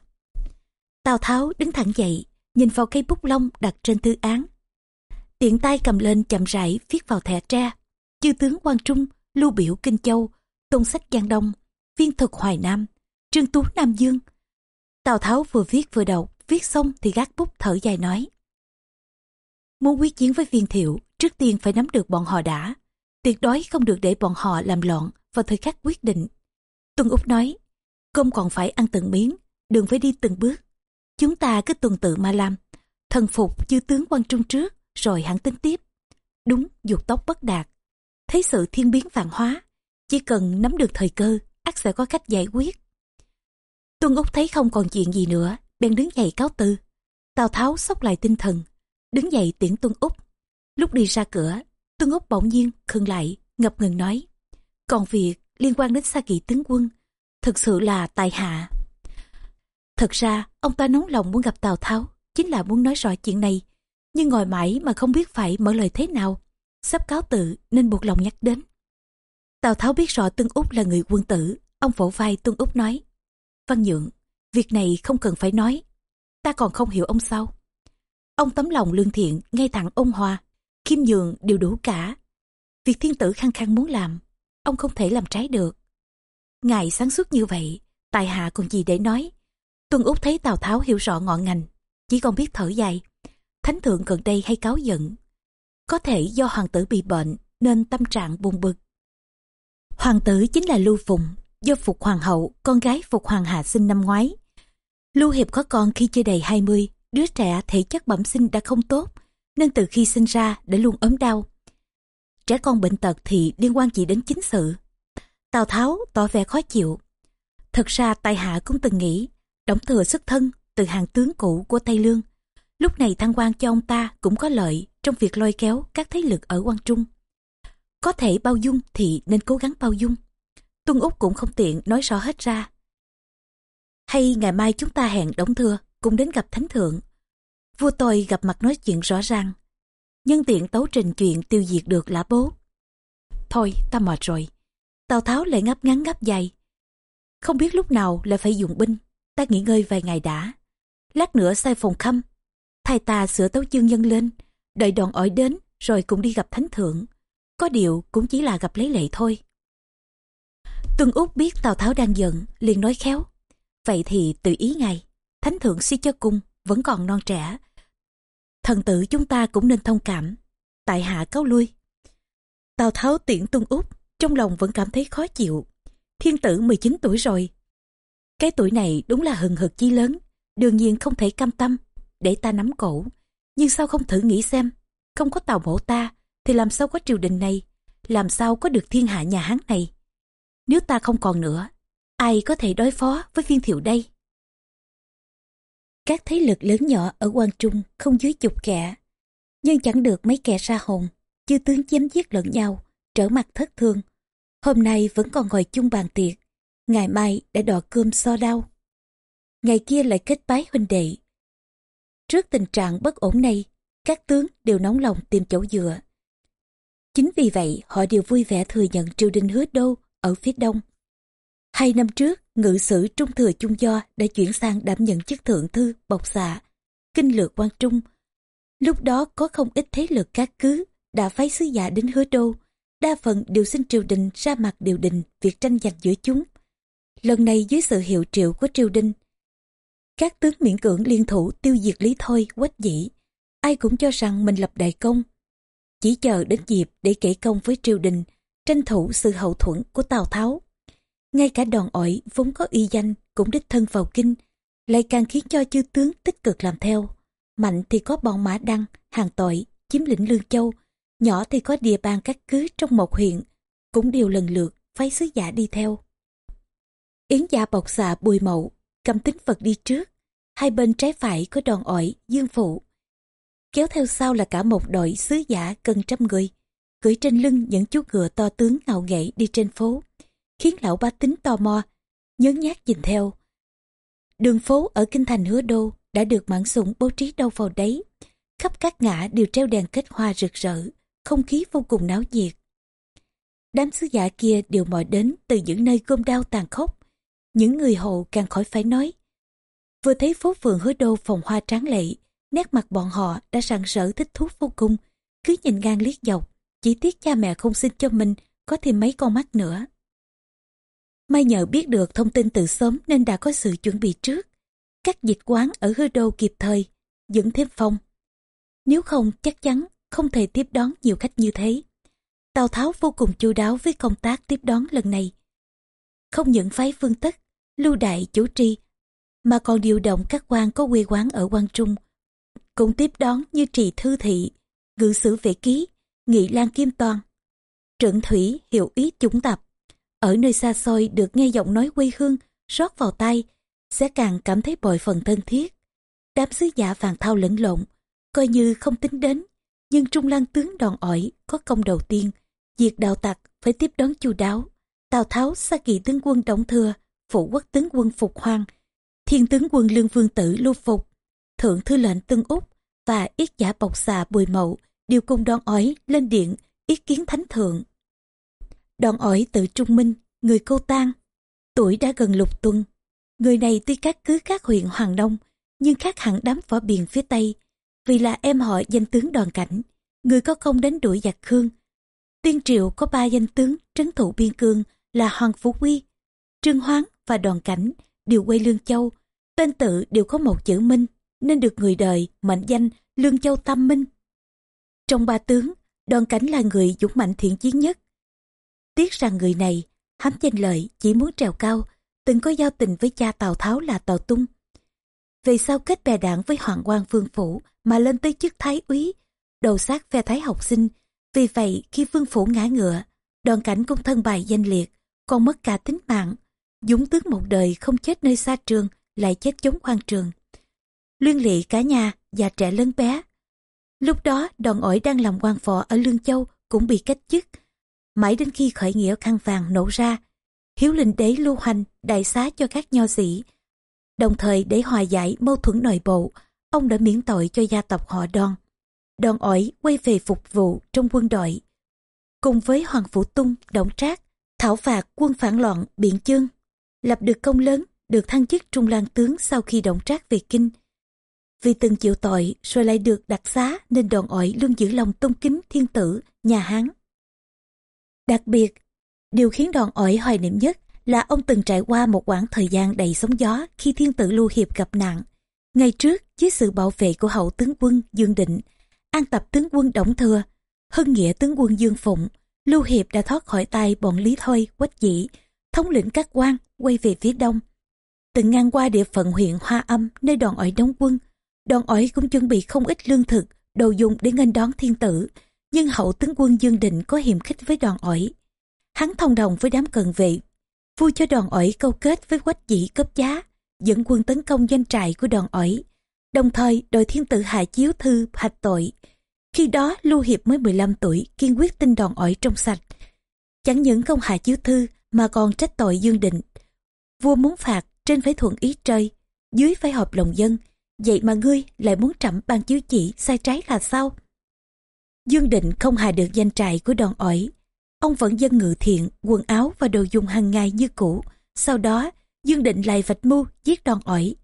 Tào Tháo đứng thẳng dậy, nhìn vào cây bút lông đặt trên thư án. Tiện tay cầm lên chậm rãi viết vào thẻ tre. Chư tướng Quang Trung, Lưu Biểu Kinh Châu, Tôn Sách Giang Đông, Viên Thực Hoài Nam, Trương Tú Nam Dương. Tào Tháo vừa viết vừa đọc, viết xong thì gác bút thở dài nói. Muốn quyết chiến với viên thiệu, trước tiên phải nắm được bọn họ đã. Tuyệt đối không được để bọn họ làm loạn vào thời khắc quyết định. Tuân Úc nói, cơm còn phải ăn từng miếng, đừng phải đi từng bước. Chúng ta cứ tuần tự mà làm, thần phục chư tướng quan trung trước, rồi hẳn tính tiếp. Đúng, dục tốc bất đạt. Thấy sự thiên biến vạn hóa, chỉ cần nắm được thời cơ, ắt sẽ có cách giải quyết. Tuân Úc thấy không còn chuyện gì nữa, bèn đứng dậy cáo từ. Tào Tháo sốc lại tinh thần, đứng dậy tiễn Tuân Úc. Lúc đi ra cửa, Tuân Úc bỗng nhiên khựng lại, ngập ngừng nói. Còn việc liên quan đến Sa Kỵ tướng quân, thực sự là tài hạ. Thật ra, ông ta nóng lòng muốn gặp Tào Tháo, chính là muốn nói rõ chuyện này. Nhưng ngồi mãi mà không biết phải mở lời thế nào. Sắp cáo tự nên buộc lòng nhắc đến. Tào Tháo biết rõ tương Úc là người quân tử. Ông vỗ vai tương Úc nói. Văn Nhượng, việc này không cần phải nói. Ta còn không hiểu ông sao. Ông tấm lòng lương thiện, ngay thẳng ôn hòa, khiêm nhường đều đủ cả. Việc thiên tử khăng khăng muốn làm, ông không thể làm trái được. Ngài sáng suốt như vậy, tài hạ còn gì để nói. Tuân Úc thấy Tào Tháo hiểu rõ ngọn ngành, chỉ còn biết thở dài. Thánh thượng gần đây hay cáo giận. Có thể do hoàng tử bị bệnh nên tâm trạng buồn bực. Hoàng tử chính là Lưu Phùng, do Phục Hoàng hậu, con gái Phục Hoàng Hạ sinh năm ngoái. Lưu Hiệp có con khi chưa đầy 20, đứa trẻ thể chất bẩm sinh đã không tốt, nên từ khi sinh ra đã luôn ốm đau. Trẻ con bệnh tật thì liên quan gì đến chính sự. Tào Tháo tỏ vẻ khó chịu. Thật ra tại hạ cũng từng nghĩ, đóng thừa xuất thân từ hàng tướng cũ của Tây Lương. Lúc này thăng quan cho ông ta cũng có lợi trong việc lôi kéo các thế lực ở quan Trung. Có thể bao dung thì nên cố gắng bao dung. Tuân Úc cũng không tiện nói rõ hết ra. Hay ngày mai chúng ta hẹn đóng thừa cùng đến gặp thánh thượng. Vua tôi gặp mặt nói chuyện rõ ràng. Nhân tiện tấu trình chuyện tiêu diệt được lã bố. Thôi, ta mệt rồi. Tào Tháo lại ngáp ngắn ngáp dài. Không biết lúc nào lại phải dùng binh. Ta nghỉ ngơi vài ngày đã. Lát nữa sai phòng khâm. Thay ta sửa tấu chương nhân lên. Đợi đoàn ỏi đến rồi cũng đi gặp thánh thượng. Có điều cũng chỉ là gặp lấy lệ thôi. Tuân Úc biết Tào Tháo đang giận, liền nói khéo. Vậy thì tự ý ngài, thánh thượng suy cho cung, vẫn còn non trẻ. Thần tử chúng ta cũng nên thông cảm. Tại hạ cáo lui. Tào Tháo tiễn tung Úc, trong lòng vẫn cảm thấy khó chịu. Thiên tử 19 tuổi rồi. Cái tuổi này đúng là hừng hực chi lớn, đương nhiên không thể cam tâm, để ta nắm cổ. Nhưng sao không thử nghĩ xem, không có tàu mổ ta, thì làm sao có triều đình này, làm sao có được thiên hạ nhà Hán này. Nếu ta không còn nữa, ai có thể đối phó với viên thiệu đây? Các thế lực lớn nhỏ ở quan Trung không dưới chục kẻ, nhưng chẳng được mấy kẻ ra hồn, chư tướng chém giết lẫn nhau, trở mặt thất thương. Hôm nay vẫn còn ngồi chung bàn tiệc, ngày mai đã đọ cơm so đau. Ngày kia lại kết bái huynh đệ. Trước tình trạng bất ổn này, các tướng đều nóng lòng tìm chỗ dựa. Chính vì vậy họ đều vui vẻ thừa nhận triều đình hứa đô ở phía đông. Hai năm trước, ngự sử Trung Thừa Trung Do đã chuyển sang đảm nhận chức thượng thư, bọc xạ, kinh lược quan trung. Lúc đó có không ít thế lực các cứ đã phái sứ giả đến hứa đô, đa phần đều xin triều đình ra mặt điều đình việc tranh giành giữa chúng. Lần này dưới sự hiệu triệu của triều đình, các tướng miễn cưỡng liên thủ tiêu diệt lý thôi, quách dĩ. Ai cũng cho rằng mình lập đại công. Chỉ chờ đến dịp để kể công với triều đình, tranh thủ sự hậu thuẫn của Tào Tháo. Ngay cả đòn ỏi vốn có uy danh cũng đích thân vào kinh, lại càng khiến cho chư tướng tích cực làm theo. Mạnh thì có bọn mã đăng, hàng tội, chiếm lĩnh Lương Châu, nhỏ thì có địa bàn các cứ trong một huyện, cũng đều lần lượt phái sứ giả đi theo. Yến gia bọc xạ bùi mậu, cầm tính vật đi trước, hai bên trái phải có đòn ỏi, dương phụ. Kéo theo sau là cả một đội sứ giả gần trăm người, cưỡi trên lưng những chú ngựa to tướng ngạo nghễ đi trên phố, khiến lão ba tính tò mò, nhớ nhát nhìn theo. Đường phố ở kinh thành hứa đô đã được mãn sủng bố trí đâu vào đấy. Khắp các ngã đều treo đèn kết hoa rực rỡ, không khí vô cùng náo nhiệt. Đám sứ giả kia đều mỏi đến từ những nơi gom đao tàn khốc. Những người hộ càng khỏi phải nói. Vừa thấy phố phường hứa đô phòng hoa tráng lệ, nét mặt bọn họ đã sẵn sỡ thích thú vô cùng, cứ nhìn ngang liếc dọc, chỉ tiếc cha mẹ không xin cho mình có thêm mấy con mắt nữa. May nhờ biết được thông tin từ sớm nên đã có sự chuẩn bị trước. Các dịch quán ở hư đô kịp thời, dẫn thêm phong. Nếu không chắc chắn không thể tiếp đón nhiều khách như thế. Tào Tháo vô cùng chu đáo với công tác tiếp đón lần này. Không những phái phương tất, lưu đại chủ trì, mà còn điều động các quan có quê quán ở quan Trung. Cũng tiếp đón như trì thư thị, ngự sử vệ ký, nghị lan kim toàn. trưởng thủy hiệu ý chúng tập. Ở nơi xa xôi được nghe giọng nói quê hương rót vào tay, sẽ càng cảm thấy bội phần thân thiết. Đám sứ giả vàng thao lẫn lộn, coi như không tính đến, nhưng Trung Lan tướng đòn ỏi có công đầu tiên, diệt đạo tặc phải tiếp đón chu đáo. Tào Tháo xa kỳ tướng quân Đổng Thừa, phụ quốc tướng quân Phục Hoàng, thiên tướng quân Lương Vương Tử Lưu Phục, thượng thư lệnh Tân Úc và yết giả bọc xà Bùi Mậu đều cùng đòn ỏi lên điện ý kiến thánh thượng. Đòn ỏi tự trung minh, người cô tang, tuổi đã gần lục tuần. Người này tuy các cứ các huyện Hoàng Đông, nhưng khác hẳn đám võ biền phía Tây, vì là em họ danh tướng đoàn cảnh, người có công đánh đuổi giặc Khương. Tiên triệu có ba danh tướng trấn thủ biên cương là Hoàng Phú Quy, Trương Hoáng và đoàn cảnh, đều quê Lương Châu. Tên tự đều có một chữ Minh, nên được người đời mệnh danh Lương Châu Tam Minh. Trong ba tướng, đoàn cảnh là người dũng mạnh thiện chiến nhất. Tiếc rằng người này, hám danh lợi chỉ muốn trèo cao, từng có giao tình với cha Tào Tháo là Tào Tung. Về sau kết bè đảng với Hoàng quan Vương Phủ mà lên tới chức Thái úy, đầu sát phe Thái học sinh. Vì vậy khi Vương Phủ ngã ngựa, đoàn cảnh cũng thân bài danh liệt, còn mất cả tính mạng. Dũng tướng một đời không chết nơi xa trường, lại chết chống quan trường. Liên lị cả nhà, già trẻ lớn bé. Lúc đó đoàn ổi đang làm quan phò ở Lương Châu cũng bị cách chức. Mãi đến khi khởi nghĩa khăn vàng nổ ra, hiếu linh đế lưu hành đại xá cho các nho sĩ. Đồng thời để hòa giải mâu thuẫn nội bộ, ông đã miễn tội cho gia tộc họ Đòn. Đòn ỏi quay về phục vụ trong quân đội. Cùng với Hoàng Phủ Tung, Động Trác, thảo phạt quân phản loạn Biện Chương, lập được công lớn, được thăng chức Trung lang Tướng sau khi Động Trác về Kinh. Vì từng chịu tội rồi lại được đặc xá nên đòn ỏi luôn giữ lòng tôn kính thiên tử, nhà Hán. Đặc biệt, điều khiến đòn ỏi hoài niệm nhất là ông từng trải qua một quãng thời gian đầy sóng gió khi thiên tử Lưu Hiệp gặp nạn. Ngày trước, dưới sự bảo vệ của hậu tướng quân Dương Định, an tập tướng quân Đổng Thừa, hưng nghĩa tướng quân Dương Phụng, Lưu Hiệp đã thoát khỏi tay bọn Lý Thôi, Quách Dĩ, thống lĩnh các quan quay về phía đông. Từng ngang qua địa phận huyện Hoa Âm nơi đòn ỏi đóng quân, đòn ỏi cũng chuẩn bị không ít lương thực, đồ dùng để nghênh đón thiên tử, nhưng hậu tướng quân Dương Định có hiềm khích với đoàn ỏi. Hắn thông đồng với đám cận vệ, vui cho đoàn ỏi câu kết với Quách Dĩ cấp giá, dẫn quân tấn công doanh trại của đoàn ỏi. Đồng thời đội thiên tử hạ chiếu thư hạch tội. Khi đó Lưu Hiệp mới 15 tuổi kiên quyết tin đoàn ỏi trong sạch. Chẳng những không hạ chiếu thư mà còn trách tội Dương Định. Vua muốn phạt trên phải thuận ý trời, dưới phải hợp lòng dân. Vậy mà ngươi lại muốn trẫm ban chiếu chỉ sai trái là sao? Dương Định không hài được danh trại của đòn ỏi. Ông vẫn dân ngự thiện, quần áo và đồ dùng hàng ngày như cũ. Sau đó, Dương Định lại vạch mưu giết đòn ỏi.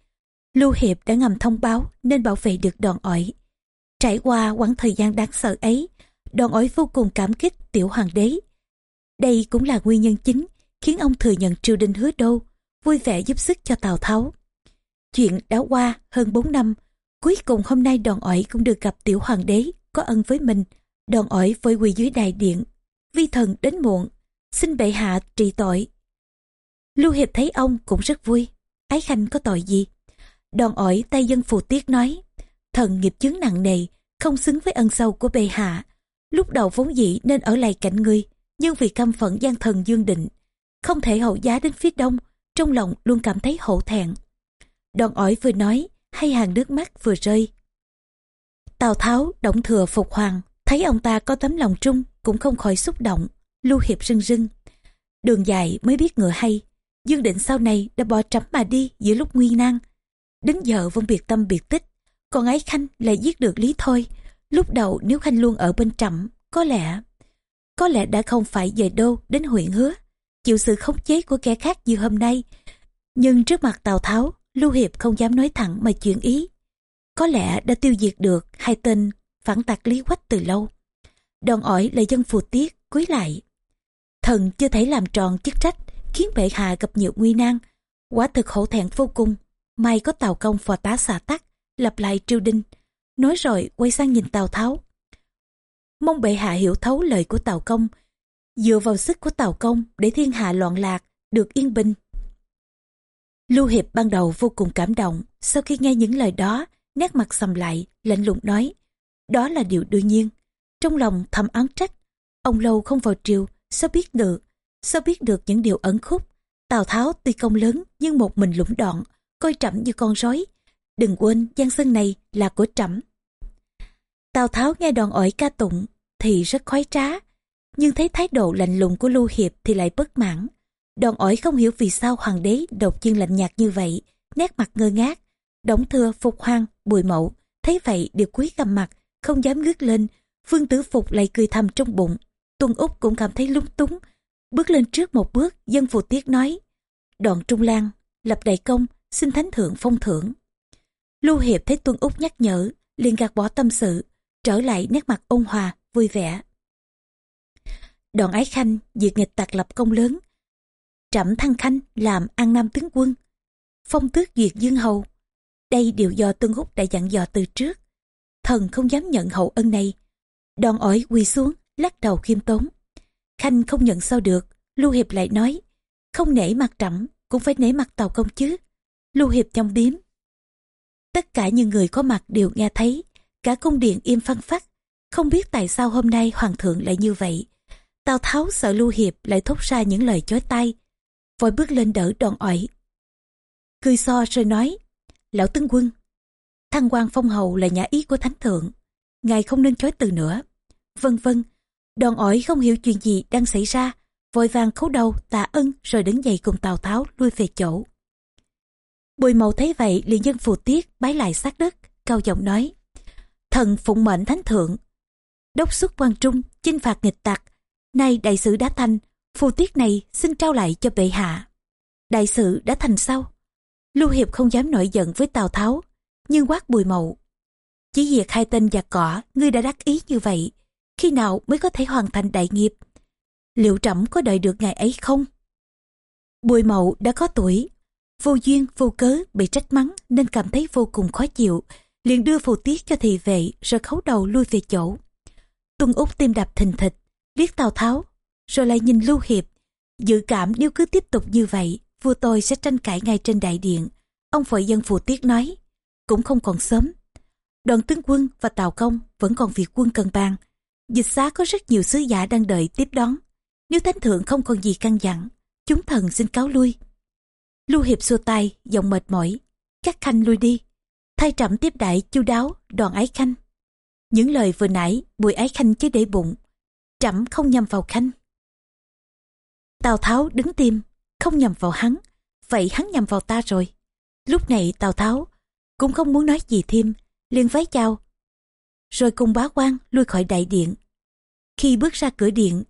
Lưu Hiệp đã ngầm thông báo nên bảo vệ được đòn ỏi. Trải qua quãng thời gian đáng sợ ấy, đòn ỏi vô cùng cảm kích tiểu hoàng đế. Đây cũng là nguyên nhân chính khiến ông thừa nhận triều đình hứa đô, vui vẻ giúp sức cho Tào Tháo. Chuyện đã qua hơn 4 năm, cuối cùng hôm nay đòn ỏi cũng được gặp tiểu hoàng đế có ân với mình. Đòn ỏi vội quỳ dưới đại điện, vi thần đến muộn, xin bệ hạ trị tội. Lưu Hiệp thấy ông cũng rất vui, ái khanh có tội gì? Đòn ỏi tay dân phù tiết nói, thần nghiệp chướng nặng nề, không xứng với ân sâu của bệ hạ. Lúc đầu vốn dĩ nên ở lại cạnh ngươi, nhưng vì căm phận gian thần dương định, không thể hậu giá đến phía đông, trong lòng luôn cảm thấy hổ thẹn. Đòn ỏi vừa nói, hay hàng nước mắt vừa rơi. Tào Tháo, Động Thừa, Phục Hoàng, thấy ông ta có tấm lòng trung, cũng không khỏi xúc động, lưu hiệp rưng rưng. Đường dài mới biết ngựa hay, Dương Định sau này đã bỏ trắm mà đi giữa lúc nguy nan. Đến giờ vẫn biệt tâm biệt tích, còn ấy Khanh lại giết được Lý thôi. Lúc đầu nếu Khanh luôn ở bên trẫm, có lẽ, có lẽ đã không phải về đô đến huyện hứa, chịu sự khống chế của kẻ khác như hôm nay. Nhưng trước mặt Tào Tháo, Lưu Hiệp không dám nói thẳng mà chuyển ý. Có lẽ đã tiêu diệt được hai tên phản tạc Lý Quách từ lâu. Đòn ỏi là dân phù tiết, cúi lại. Thần chưa thể làm tròn chức trách, khiến bệ hạ gặp nhiều nguy nan. Quả thực hổ thẹn vô cùng. May có tàu công phò tá xả tắc, lặp lại triều đinh. Nói rồi quay sang nhìn Tào Tháo. Mong bệ hạ hiểu thấu lời của Tào Công, dựa vào sức của Tào Công để thiên hạ loạn lạc, được yên bình. Lưu Hiệp ban đầu vô cùng cảm động, sau khi nghe những lời đó, nét mặt sầm lại, lạnh lùng nói. Đó là điều đương nhiên. Trong lòng thầm án trách, ông lâu không vào triều, sao biết được, sao biết được những điều ẩn khúc. Tào Tháo tuy công lớn nhưng một mình lũng đoạn, coi trẫm như con rối. Đừng quên giang sơn này là của trẫm. Tào Tháo nghe đòn ỏi ca tụng thì rất khoái trá, nhưng thấy thái độ lạnh lùng của Lưu Hiệp thì lại bất mãn. Đòn ỏi không hiểu vì sao hoàng đế đột nhiên lạnh nhạt như vậy, nét mặt ngơ ngác. Đổng thừa, Phục Hoang, Bùi Mậu, thấy vậy đều quý gầm mặt, không dám ngước lên. Vương Tử Phục lại cười thầm trong bụng. Tuân Úc cũng cảm thấy lúng túng. Bước lên trước một bước, dân phù tiết nói. Đoạn Trung Lan, lập đại công, xin thánh thượng phong thưởng. Lưu Hiệp thấy Tuân Úc nhắc nhở, liền gạt bỏ tâm sự, trở lại nét mặt ôn hòa, vui vẻ. Đoàn Ái Khanh diệt nghịch tạc lập công lớn, trẫm thăng khanh làm an nam tướng quân phong tước duyệt dương hầu đây đều do tương húc đã dặn dò từ trước. Thần không dám nhận hậu ân này. Đòn ỏi quỳ xuống, lắc đầu khiêm tốn. Khanh không nhận sao được, lưu hiệp lại nói, không nể mặt trẫm, cũng phải nể mặt tàu công chứ. Lưu hiệp trong điếm. Tất cả những người có mặt đều nghe thấy, cả cung điện im phăng phắc. Không biết tại sao hôm nay hoàng thượng lại như vậy. Tào tháo sợ lưu hiệp lại thốt ra những lời chói tai. Vội bước lên đỡ đòn ỏi. Cười so rồi nói lão tướng quân, thăng quan phong hầu là nhà ý của thánh thượng, ngài không nên chối từ nữa. Vân vân đòn ỏi không hiểu chuyện gì đang xảy ra, vội vàng khấu đầu tạ ân rồi đứng dậy cùng tào tháo lui về chỗ. Bùi mậu thấy vậy, liền dân phù tiết bái lại sát đất, cao giọng nói, thần phụng mệnh thánh thượng, đốc xuất quan trung chinh phạt nghịch tặc, nay đại sử đã thành, phù tiết này xin trao lại cho bệ hạ. Đại sự đã thành sao lưu hiệp không dám nổi giận với tào tháo, nhưng quát bùi mậu. Chỉ diệt hai tên giặc cỏ, ngươi đã đắc ý như vậy, khi nào mới có thể hoàn thành đại nghiệp? Liệu trẫm có đợi được ngày ấy không? Bùi mậu đã có tuổi, vô duyên, vô cớ bị trách mắng nên cảm thấy vô cùng khó chịu, liền đưa phù tiết cho thị vệ rồi khấu đầu lui về chỗ. Tuân út tim đập thình thịch, liếc tào tháo, rồi lại nhìn lưu hiệp, dự cảm nếu cứ tiếp tục như vậy vua tôi sẽ tranh cãi ngay trên đại điện. Ông vội dân phù tiết nói, cũng không còn sớm. Đoàn tướng quân và tào công vẫn còn việc quân cần bàn dịch xá có rất nhiều sứ giả đang đợi tiếp đón. Nếu thánh thượng không còn gì căn dặn, chúng thần xin cáo lui. Lưu hiệp xua tay, giọng mệt mỏi, các khanh lui đi. Thay trẫm tiếp đại chu đáo, đoàn ái khanh. Những lời vừa nãy, bùi ái khanh chứ để bụng. Trẫm không nhầm vào khanh. Tào tháo đứng tim không nhầm vào hắn, vậy hắn nhầm vào ta rồi. Lúc này tào tháo cũng không muốn nói gì thêm, liền vái chào. Rồi cùng bá quan lui khỏi đại điện. Khi bước ra cửa điện,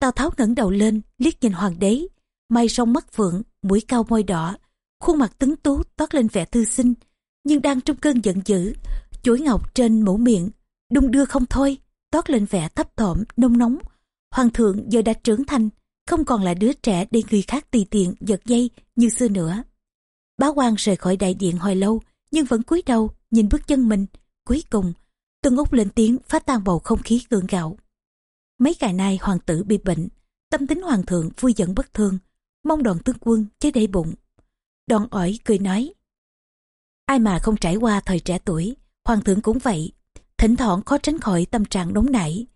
tào tháo ngẩng đầu lên, liếc nhìn hoàng đế, mày song mắt phượng, mũi cao môi đỏ, khuôn mặt tuấn tú toát lên vẻ thư sinh, nhưng đang trong cơn giận dữ, chuỗi ngọc trên mũ miệng, đung đưa không thôi, toát lên vẻ thấp thỏm nông nóng. Hoàng thượng giờ đã trưởng thành không còn là đứa trẻ để người khác tùy tiện giật dây như xưa nữa bá quan rời khỏi đại điện hồi lâu nhưng vẫn cúi đầu nhìn bước chân mình cuối cùng tuân úc lên tiếng phá tan bầu không khí gượng gạo mấy ngày nay hoàng tử bị bệnh tâm tính hoàng thượng vui giận bất thường mong đoàn tướng quân chế để bụng đoàn ỏi cười nói Ai mà không trải qua thời trẻ tuổi, hoàng thượng cũng vậy. Thỉnh thoảng khó tránh khỏi tâm trạng nóng nảy.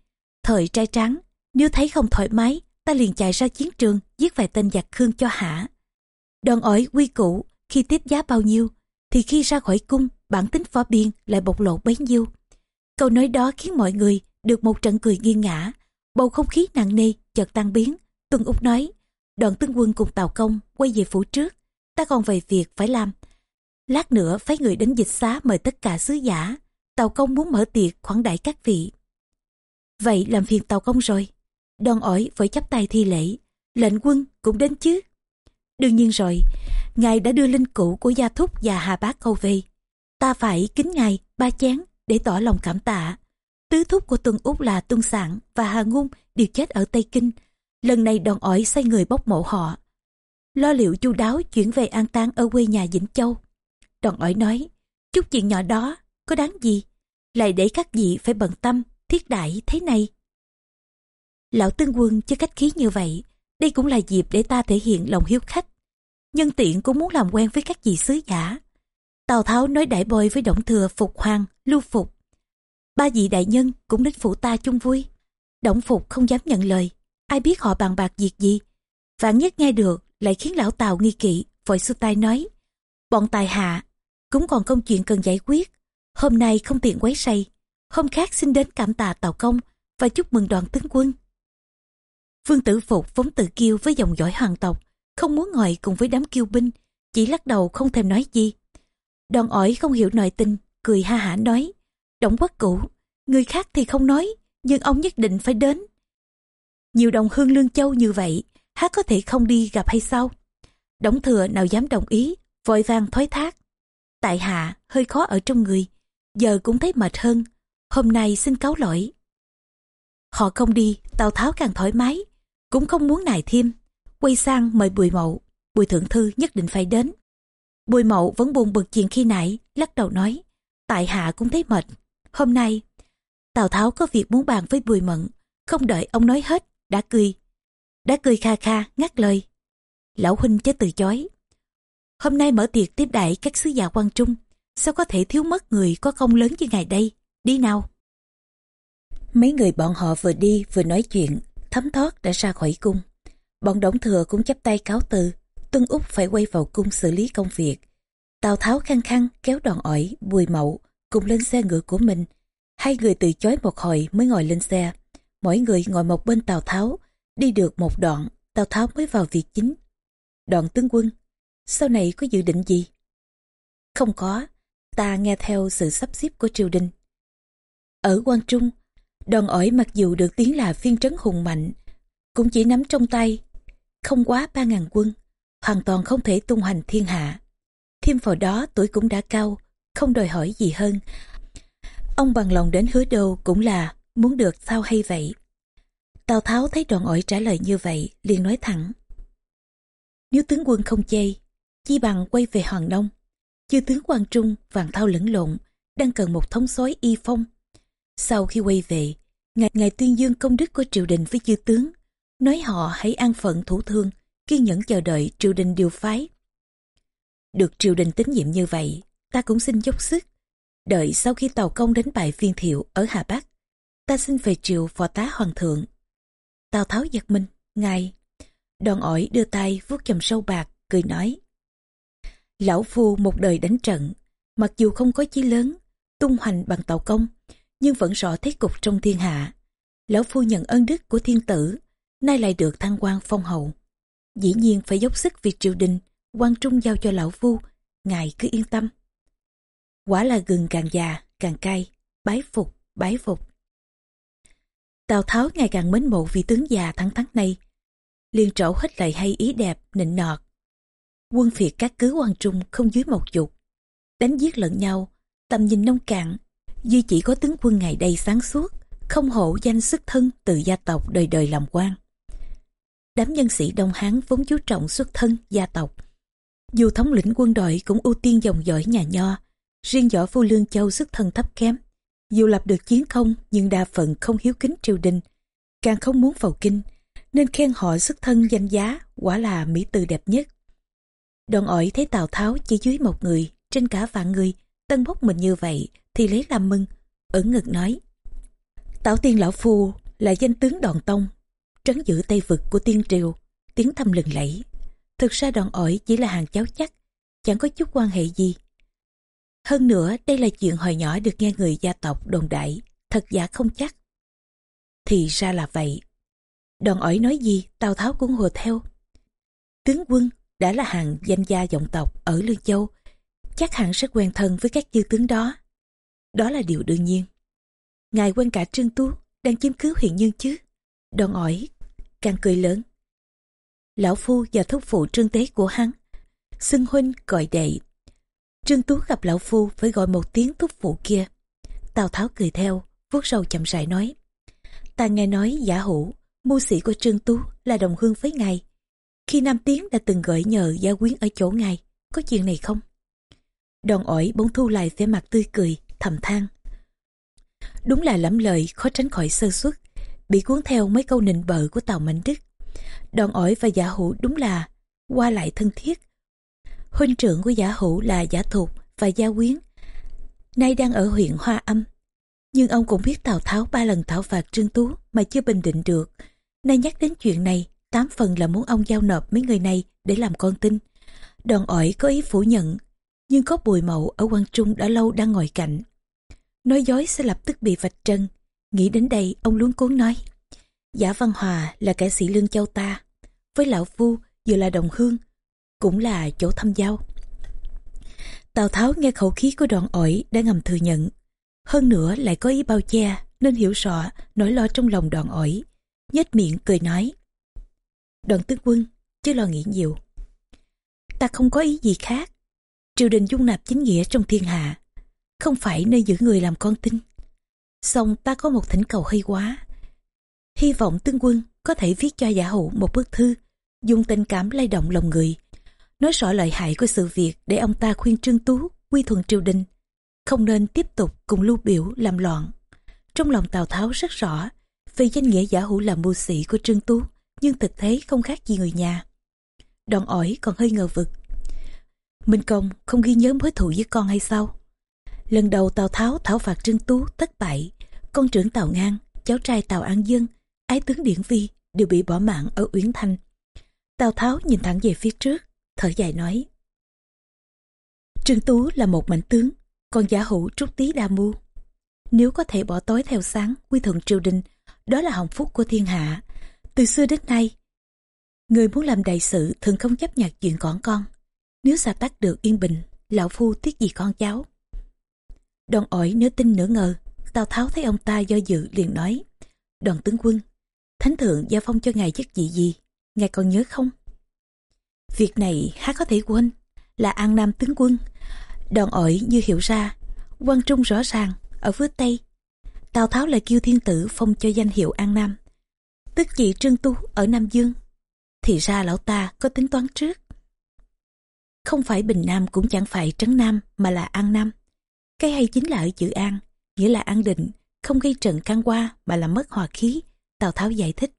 Thời trai trắng, nếu thấy không thoải mái, ta liền chạy ra chiến trường giết vài tên giặc khương cho hả. Đòn ỏi quy củ, khi tiếp giá bao nhiêu, thì khi ra khỏi cung, bản tính phó biên lại bộc lộ bấy nhiêu. Câu nói đó khiến mọi người được một trận cười nghiêng ngã. Bầu không khí nặng nề, chợt tan biến. Tuân Úc nói, đoàn tướng quân cùng Tàu Công quay về phủ trước. Ta còn vài việc phải làm. Lát nữa phái người đến dịch xá mời tất cả sứ giả. Tàu Công muốn mở tiệc khoản đại các vị. Vậy làm phiền Tàu Công rồi. Đòn ỏi với chắp tay thi lễ. Lệnh quân cũng đến chứ. Đương nhiên rồi, ngài đã đưa linh cữu của gia thúc và hà bác câu về. Ta phải kính ngài ba chén để tỏ lòng cảm tạ. Tứ thúc của Tuân Úc là Tuân sản và Hà Ngung đều chết ở Tây Kinh. Lần này đòn ỏi xây người bốc mộ họ. Lo liệu chu đáo chuyển về an táng ở quê nhà Vĩnh Châu. Đòn ỏi nói, chút chuyện nhỏ đó có đáng gì, lại để các vị phải bận tâm, thiết đại thế này. Lão tướng Quân chưa khách khí như vậy, đây cũng là dịp để ta thể hiện lòng hiếu khách. Nhân tiện cũng muốn làm quen với các vị sứ giả. Tào Tháo nói đại bồi với Động Thừa Phục Hoàng, Lưu Phục. Ba vị đại nhân cũng đến phủ ta chung vui. Động Phục không dám nhận lời, ai biết họ bàn bạc việc gì. Vạn nhất nghe được lại khiến lão Tào nghi kỵ, vội xua tay nói. Bọn tài hạ, cũng còn công chuyện cần giải quyết. Hôm nay không tiện quấy say, hôm khác xin đến cảm tạ Tào Công và chúc mừng đoàn tướng quân. Vương Tử Phục vốn tự kiêu với dòng dõi hoàng tộc, không muốn ngồi cùng với đám kiêu binh, chỉ lắc đầu không thèm nói gì. Đòn ỏi không hiểu nội tình, cười ha hả nói, Động quốc cũ, người khác thì không nói, nhưng ông nhất định phải đến. Nhiều đồng hương lương châu như vậy, há có thể không đi gặp hay sao? Đổng thừa nào dám đồng ý, vội vàng thoái thác. Tại hạ, hơi khó ở trong người, giờ cũng thấy mệt hơn, hôm nay xin cáo lỗi. Họ không đi, Tào Tháo càng thoải mái, cũng không muốn nài thêm. Quay sang mời Bùi Mậu, Bùi Thượng Thư nhất định phải đến. Bùi Mậu vẫn buồn bực chuyện khi nãy, lắc đầu nói, tại hạ cũng thấy mệt. Hôm nay, Tào Tháo có việc muốn bàn với Bùi Mận, không đợi ông nói hết, đã cười. Đã cười kha kha, ngắt lời. Lão huynh chết từ chối. Hôm nay mở tiệc tiếp đại các sứ giả quan trung, sao có thể thiếu mất người có công lớn như ngày đây, đi nào. Mấy người bọn họ vừa đi vừa nói chuyện, thấm thoát đã ra khỏi cung. Bọn đổng thừa cũng chắp tay cáo từ, Tuân Úc phải quay vào cung xử lý công việc. Tào Tháo khăng khăng kéo đoàn ỏi, bùi mậu, cùng lên xe ngựa của mình. Hai người từ chối một hồi mới ngồi lên xe. Mỗi người ngồi một bên Tào Tháo, đi được một đoạn, Tào Tháo mới vào việc chính. Đoạn tướng quân, sau này có dự định gì? Không có, ta nghe theo sự sắp xếp của triều đình. Ở quan Trung, đòn ỏi mặc dù được tiếng là phiên trấn hùng mạnh, cũng chỉ nắm trong tay, không quá ba ngàn quân, hoàn toàn không thể tung hành thiên hạ. Thêm vào đó tuổi cũng đã cao, không đòi hỏi gì hơn. Ông bằng lòng đến hứa đô cũng là muốn được sao hay vậy. Tào Tháo thấy đoàn ỏi trả lời như vậy, liền nói thẳng. Nếu tướng quân không chê, chi bằng quay về Hoàng Đông. Chư tướng Quang Trung, vàng Thao lẫn lộn, đang cần một thống soái y phong. Sau khi quay về, ngài, ngài tuyên dương công đức của triều đình với chư tướng, nói họ hãy an phận thủ thương, kiên nhẫn chờ đợi triều đình điều phái. Được triều đình tín nhiệm như vậy, ta cũng xin dốc sức. Đợi sau khi tàu công đến bài viên thiệu ở Hà Bắc, ta xin về triều phò tá hoàng thượng. Tào Tháo giật mình, ngài. Đòn ỏi đưa tay vuốt chầm sâu bạc, cười nói. Lão Phu một đời đánh trận, mặc dù không có chí lớn, tung hoành bằng tàu công, nhưng vẫn rõ thế cục trong thiên hạ. Lão Phu nhận ơn đức của thiên tử, nay lại được thăng quan phong hậu. Dĩ nhiên phải dốc sức vì triều đình, quan trung giao cho Lão Phu, ngài cứ yên tâm. Quả là gừng càng già, càng cay, bái phục, bái phục. Tào Tháo ngày càng mến mộ vị tướng già thẳng thắn này. liền trổ hết lời hay ý đẹp, nịnh nọt. Quân phiệt các cứ quan trung không dưới một chục. Đánh giết lẫn nhau, tầm nhìn nông cạn. Duy chỉ có tướng quân ngày đây sáng suốt, không hổ danh sức thân từ gia tộc đời đời làm quan. Đám nhân sĩ Đông Hán vốn chú trọng xuất thân gia tộc. Dù thống lĩnh quân đội cũng ưu tiên dòng dõi nhà nho, riêng võ phu lương châu xuất thân thấp kém dù lập được chiến công nhưng đa phần không hiếu kính triều đình, càng không muốn vào kinh, nên khen họ xuất thân danh giá, quả là mỹ từ đẹp nhất. Đoàn ỏi thấy Tào Tháo chỉ dưới một người, trên cả vạn người, tân bốc mình như vậy thì lấy làm mừng, ẩn ngực nói. Tảo tiên lão phu là danh tướng đòn tông, trấn giữ tây vực của tiên triều, tiếng thâm lừng lẫy. Thực ra đòn ỏi chỉ là hàng cháu chắc, chẳng có chút quan hệ gì. Hơn nữa, đây là chuyện hồi nhỏ được nghe người gia tộc đồn đại, thật giả không chắc. Thì ra là vậy. Đòn ỏi nói gì, Tào Tháo cũng hùa theo. Tướng quân đã là hàng danh gia dòng tộc ở Lương Châu, chắc hẳn rất quen thân với các dư tướng đó. Đó là điều đương nhiên. Ngài quen cả Trương Tú đang chiếm cứ huyện nhân chứ. Đòn ỏi, càng cười lớn. Lão Phu và thúc phụ trương tế của hắn, xưng huynh gọi đệ. Trương Tú gặp Lão Phu phải gọi một tiếng thúc phụ kia. Tào Tháo cười theo, vuốt râu chậm rãi nói. Ta nghe nói giả hữu, mưu sĩ của Trương Tú là đồng hương với ngài. Khi Nam Tiến đã từng gửi nhờ gia quyến ở chỗ ngài, có chuyện này không? Đòn ỏi bỗng thu lại vẻ mặt tươi cười, thầm than. Đúng là lắm lời khó tránh khỏi sơ suất, bị cuốn theo mấy câu nịnh bợ của tàu Mạnh Đức. Đòn ỏi và giả hữu đúng là qua lại thân thiết. Huynh trưởng của giả hữu là giả thục và gia quyến, nay đang ở huyện Hoa Âm. Nhưng ông cũng biết Tào Tháo ba lần thảo phạt Trương Tú mà chưa bình định được. Nay nhắc đến chuyện này, tám phần là muốn ông giao nộp mấy người này để làm con tin. Đòn ỏi có ý phủ nhận, nhưng có bùi mậu ở quan Trung đã lâu đang ngồi cạnh. Nói dối sẽ lập tức bị vạch trần. Nghĩ đến đây, ông luống cuốn nói. Giả Văn Hòa là kẻ sĩ lương châu ta. Với lão phu, vừa là đồng hương, cũng là chỗ thăm giao. Tào Tháo nghe khẩu khí của đoàn ổi đã ngầm thừa nhận. Hơn nữa lại có ý bao che, nên hiểu rõ nỗi lo trong lòng đoàn ổi nhếch miệng cười nói. Đoàn tướng quân, chứ lo nghĩ nhiều. Ta không có ý gì khác. Triều đình dung nạp chính nghĩa trong thiên hạ. Không phải nơi giữ người làm con tin. Song ta có một thỉnh cầu hay quá. Hy vọng tướng quân có thể viết cho giả hữu một bức thư, dùng tình cảm lay động lòng người, nói rõ lợi hại của sự việc để ông ta khuyên Trương Tú quy thuận triều đình, không nên tiếp tục cùng lưu biểu làm loạn. Trong lòng Tào Tháo rất rõ, vì danh nghĩa giả hữu là mưu sĩ của Trương Tú, nhưng thực thế không khác gì người nhà. Đòn ỏi còn hơi ngờ vực. Minh Công không ghi nhớ mối thù với con hay sao? Lần đầu Tào Tháo thảo phạt Trương Tú thất bại, con trưởng Tào Ngang, cháu trai Tào An Dương, ái tướng Điển Vi đều bị bỏ mạng ở Uyển Thanh. Tào Tháo nhìn thẳng về phía trước, thở dài nói. Trương Tú là một mạnh tướng, còn giả hữu trúc tí đa mưu. Nếu có thể bỏ tối theo sáng, quy thuận triều đình, đó là hồng phúc của thiên hạ. Từ xưa đến nay, người muốn làm đại sự thường không chấp nhận chuyện còn con. Nếu xa tắc được yên bình, lão phu tiếc gì con cháu. Đoàn ỏi nửa tin nửa ngờ, Tào Tháo thấy ông ta do dự liền nói. Đoàn tướng quân, thánh thượng giao phong cho ngài chức vị gì, ngài còn nhớ không? Việc này há có thể quên, là An Nam tướng quân. Đoàn ỏi như hiểu ra, quan trung rõ ràng, ở phía Tây. Tào Tháo lại kêu thiên tử phong cho danh hiệu An Nam. Tức chị Trương Tu ở Nam Dương. Thì ra lão ta có tính toán trước. Không phải Bình Nam cũng chẳng phải Trấn Nam mà là An Nam. Cái hay chính là ở chữ An, nghĩa là an định, không gây trận can qua mà làm mất hòa khí. Tào Tháo giải thích.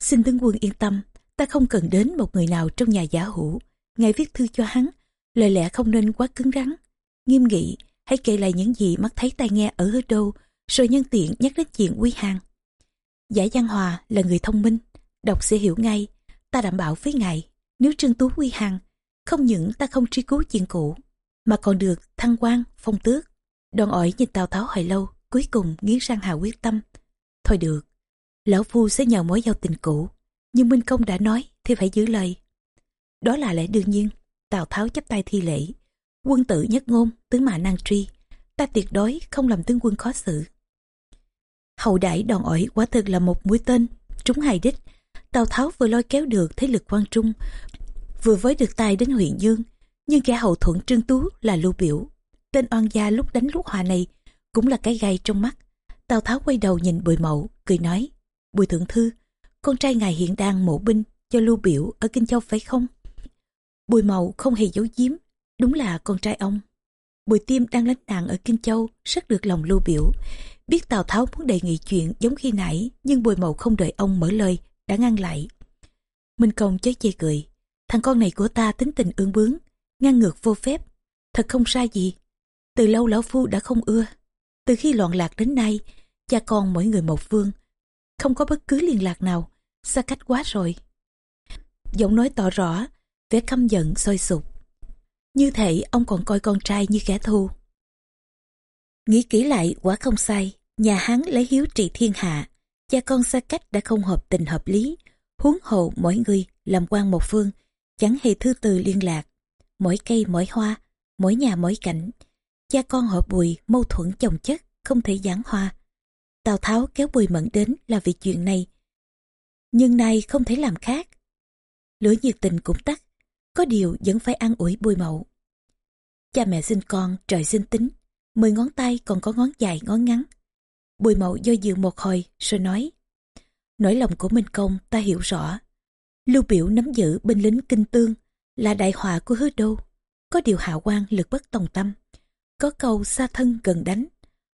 Xin tướng quân yên tâm, ta không cần đến một người nào trong nhà giả hữu. Ngài viết thư cho hắn, lời lẽ không nên quá cứng rắn. Nghiêm nghị, hãy kể lại những gì mắt thấy tai nghe ở hứa đô, rồi nhân tiện nhắc đến chuyện quý hàng. Giả Giang Hòa là người thông minh, đọc sẽ hiểu ngay. Ta đảm bảo với ngài, nếu Trương Tú quy hàng, không những ta không truy cứu chuyện cũ, mà còn được thăng quan, phong tước. Đoàn ỏi nhìn Tào Tháo hồi lâu, cuối cùng nghiến răng hà quyết tâm. Thôi được, lão phu sẽ nhờ mối giao tình cũ, nhưng Minh Công đã nói thì phải giữ lời. Đó là lẽ đương nhiên, Tào Tháo chấp tay thi lễ. Quân tử nhất ngôn, tướng mã năng truy. Ta tuyệt đối không làm tướng quân khó xử. Hậu đại đòn ỏi quả thực là một mũi tên, trúng hai đích. Tào Tháo vừa lôi kéo được thế lực quan trung, vừa với được tay đến huyện Dương, nhưng kẻ hậu thuẫn trương tú là lưu biểu. Tên oan gia lúc đánh lúc hòa này cũng là cái gai trong mắt. Tào Tháo quay đầu nhìn bùi mậu, cười nói, bùi thượng thư, con trai ngài hiện đang mộ binh cho lưu biểu ở Kinh Châu phải không? Bùi mậu không hề giấu giếm, đúng là con trai ông. Bùi tiêm đang lánh nạn ở Kinh Châu, rất được lòng lưu biểu. Biết Tào Tháo muốn đề nghị chuyện giống khi nãy, nhưng bùi mậu không đợi ông mở lời, đã ngăn lại. Minh Công chớ chê cười, thằng con này của ta tính tình ương bướng, ngang ngược vô phép. thật không sai gì. Từ lâu lão phu đã không ưa. Từ khi loạn lạc đến nay, cha con mỗi người một phương, Không có bất cứ liên lạc nào, xa cách quá rồi. Giọng nói tỏ rõ, vẻ căm giận sôi sục. Như thể ông còn coi con trai như kẻ thù. Nghĩ kỹ lại quả không sai, nhà Hán lấy hiếu trị thiên hạ, cha con xa cách đã không hợp tình hợp lý, huống hồ mỗi người làm quan một phương, chẳng hề thư từ liên lạc. Mỗi cây mỗi hoa, mỗi nhà mỗi cảnh, cha con họ bùi mâu thuẫn chồng chất, không thể giảng hòa. Tào Tháo kéo bùi mẫn đến là vì chuyện này. Nhưng nay không thể làm khác. Lửa nhiệt tình cũng tắt, có điều vẫn phải ăn ủi bùi mậu. Cha mẹ sinh con, trời sinh tính, mười ngón tay còn có ngón dài ngón ngắn. Bùi mậu do dự một hồi rồi nói Nỗi lòng của Minh Công ta hiểu rõ. Lưu biểu nắm giữ binh lính kinh tương là đại họa của hứa đô. Có điều hạ quan lực bất tòng tâm. Có câu xa thân gần đánh.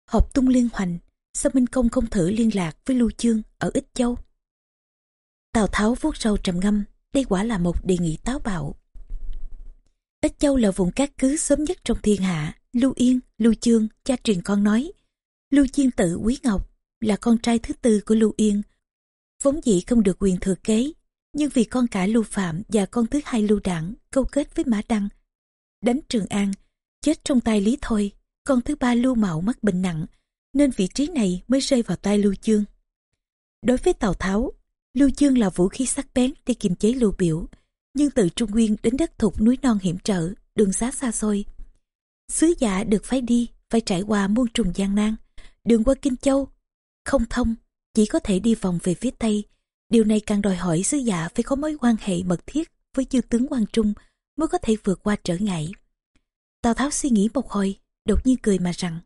Hợp tung liên hoành. Sao Minh Công không thử liên lạc với Lưu Chương ở Ích Châu? Tào Tháo vuốt râu trầm ngâm. Đây quả là một đề nghị táo bạo. Ích Châu là vùng cát cứ sớm nhất trong thiên hạ. Lưu Yên, Lưu Chương, cha truyền con nói. Lưu Chiên tự Quý Ngọc là con trai thứ tư của Lưu Yên. Vốn dĩ không được quyền thừa kế, nhưng vì con cả Lưu Phạm và con thứ hai Lưu Đảng câu kết với Mã Đăng. Đánh Trường An, chết trong tay Lý Thôi, con thứ ba Lưu Mạo mắc bệnh nặng, nên vị trí này mới rơi vào tay Lưu Chương. Đối với Tào Tháo, Lưu Chương là vũ khí sắc bén để kiềm chế Lưu Biểu, nhưng từ Trung Nguyên đến đất thục núi non hiểm trở, đường xá xa xôi. Sứ giả được phái đi, phải trải qua muôn trùng gian nan, đường qua Kinh Châu, không thông, chỉ có thể đi vòng về phía Tây. Điều này càng đòi hỏi sứ giả phải có mối quan hệ mật thiết với chư tướng Quang Trung mới có thể vượt qua trở ngại. Tào Tháo suy nghĩ một hồi, đột nhiên cười mà rằng,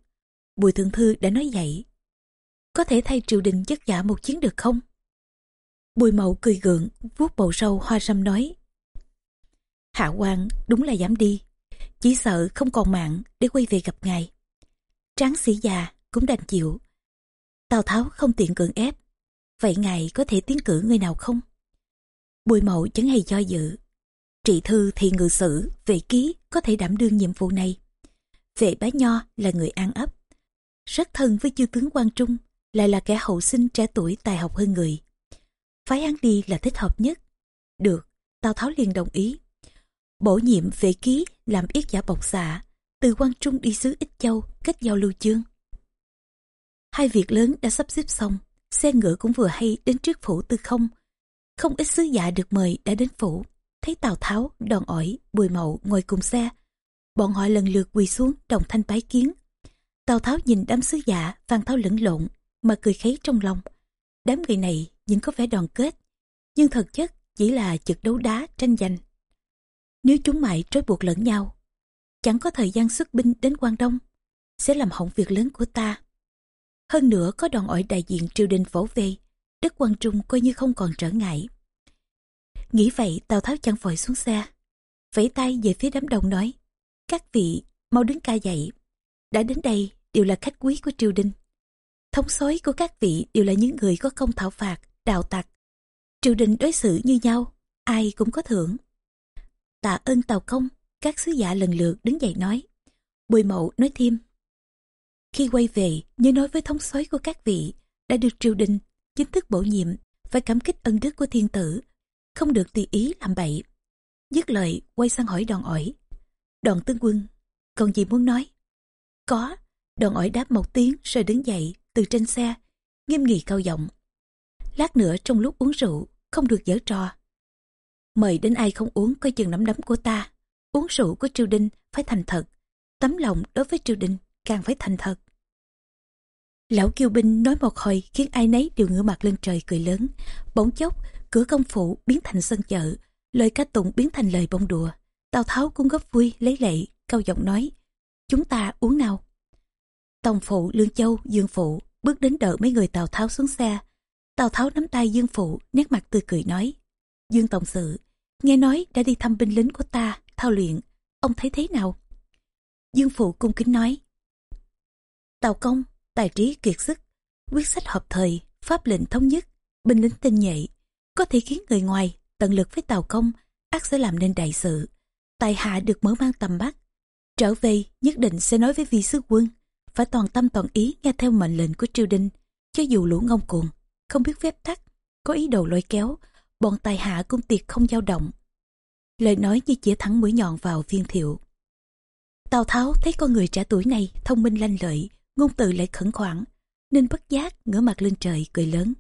Bùi Thượng Thư đã nói vậy. Có thể thay triều đình chất giả một chiến được không? Bùi Mậu cười gượng, vuốt bầu râu hoa râm nói. Hạ quan đúng là dám đi, chỉ sợ không còn mạng để quay về gặp ngài. Tráng sĩ già cũng đành chịu. Tào Tháo không tiện cưỡng ép. Vậy ngài có thể tiến cử người nào không? Bùi mậu chẳng hề do dự. Trị thư thì ngự sử, vệ ký có thể đảm đương nhiệm vụ này. Vệ bá nho là người an ấp. Rất thân với chư tướng quan Trung, lại là kẻ hậu sinh trẻ tuổi tài học hơn người. Phái hắn đi là thích hợp nhất. Được, Tào Tháo liền đồng ý. Bổ nhiệm vệ ký làm yết giả bộc xạ, từ quan Trung đi xứ Ích Châu, kết giao lưu chương. Hai việc lớn đã sắp xếp xong, xe ngựa cũng vừa hay đến trước phủ tư không. Không ít sứ giả được mời đã đến phủ, thấy Tào Tháo, đòn ỏi, bùi mậu ngồi cùng xe. Bọn họ lần lượt quỳ xuống đồng thanh bái kiến. Tào Tháo nhìn đám sứ giả, Phan Tháo lẫn lộn, mà cười khấy trong lòng. Đám người này nhìn có vẻ đoàn kết, nhưng thực chất chỉ là chực đấu đá tranh giành. Nếu chúng mãi trói buộc lẫn nhau, chẳng có thời gian xuất binh đến quan Đông, sẽ làm hỏng việc lớn của ta. Hơn nữa có đoàn ỏi đại diện triều đình vỗ về, đức quang trung coi như không còn trở ngại. Nghĩ vậy Tào Tháo chẳng vội xuống xe, vẫy tay về phía đám đông nói, các vị mau đứng ca dậy, đã đến đây đều là khách quý của triều đình. Thống soái của các vị đều là những người có công thảo phạt, đào tặc. Triều đình đối xử như nhau, ai cũng có thưởng. Tạ ơn Tào Công, các sứ giả lần lượt đứng dậy nói. Bùi mậu nói thêm, khi quay về, nhớ nói với thống soái của các vị, đã được triều đình, chính thức bổ nhiệm, phải cảm kích ân đức của thiên tử, không được tùy ý làm bậy. Dứt lời, quay sang hỏi đòn ỏi. Đoàn tướng quân, còn gì muốn nói? Có, đoàn ỏi đáp một tiếng rồi đứng dậy, từ trên xe, nghiêm nghị cao giọng. Lát nữa trong lúc uống rượu, không được giở trò. Mời đến ai không uống coi chừng nắm đấm của ta. Uống rượu của triều đình phải thành thật. Tấm lòng đối với triều đình càng phải thành thật. Lão kiêu binh nói một hồi khiến ai nấy đều ngửa mặt lên trời cười lớn. Bỗng chốc, cửa công phủ biến thành sân chợ, lời ca tụng biến thành lời bông đùa. Tào Tháo cũng góp vui, lấy lệ, cao giọng nói. Chúng ta uống nào. Tòng phụ, Lương Châu, Dương Phụ bước đến đợi mấy người Tào Tháo xuống xe. Tào Tháo nắm tay Dương Phụ, nét mặt tươi cười nói. Dương Tổng Sự, nghe nói đã đi thăm binh lính của ta, thao luyện. Ông thấy thế nào? Dương Phụ cung kính nói. Tào Công, tài trí kiệt sức, quyết sách hợp thời, pháp lệnh thống nhất, binh lính tinh nhạy, có thể khiến người ngoài tận lực với Tào Công, ác sẽ làm nên đại sự. Tài hạ được mở mang tầm mắt. trở về nhất định sẽ nói với vị sứ quân phải toàn tâm toàn ý nghe theo mệnh lệnh của triều đình cho dù lũ ngông cuồng không biết phép tắc có ý đồ lôi kéo bọn tài hạ cũng tiệt không dao động lời nói như chĩa thẳng mũi nhọn vào viên thiệu tào tháo thấy con người trẻ tuổi này thông minh lanh lợi ngôn từ lại khẩn khoản nên bất giác ngửa mặt lên trời cười lớn.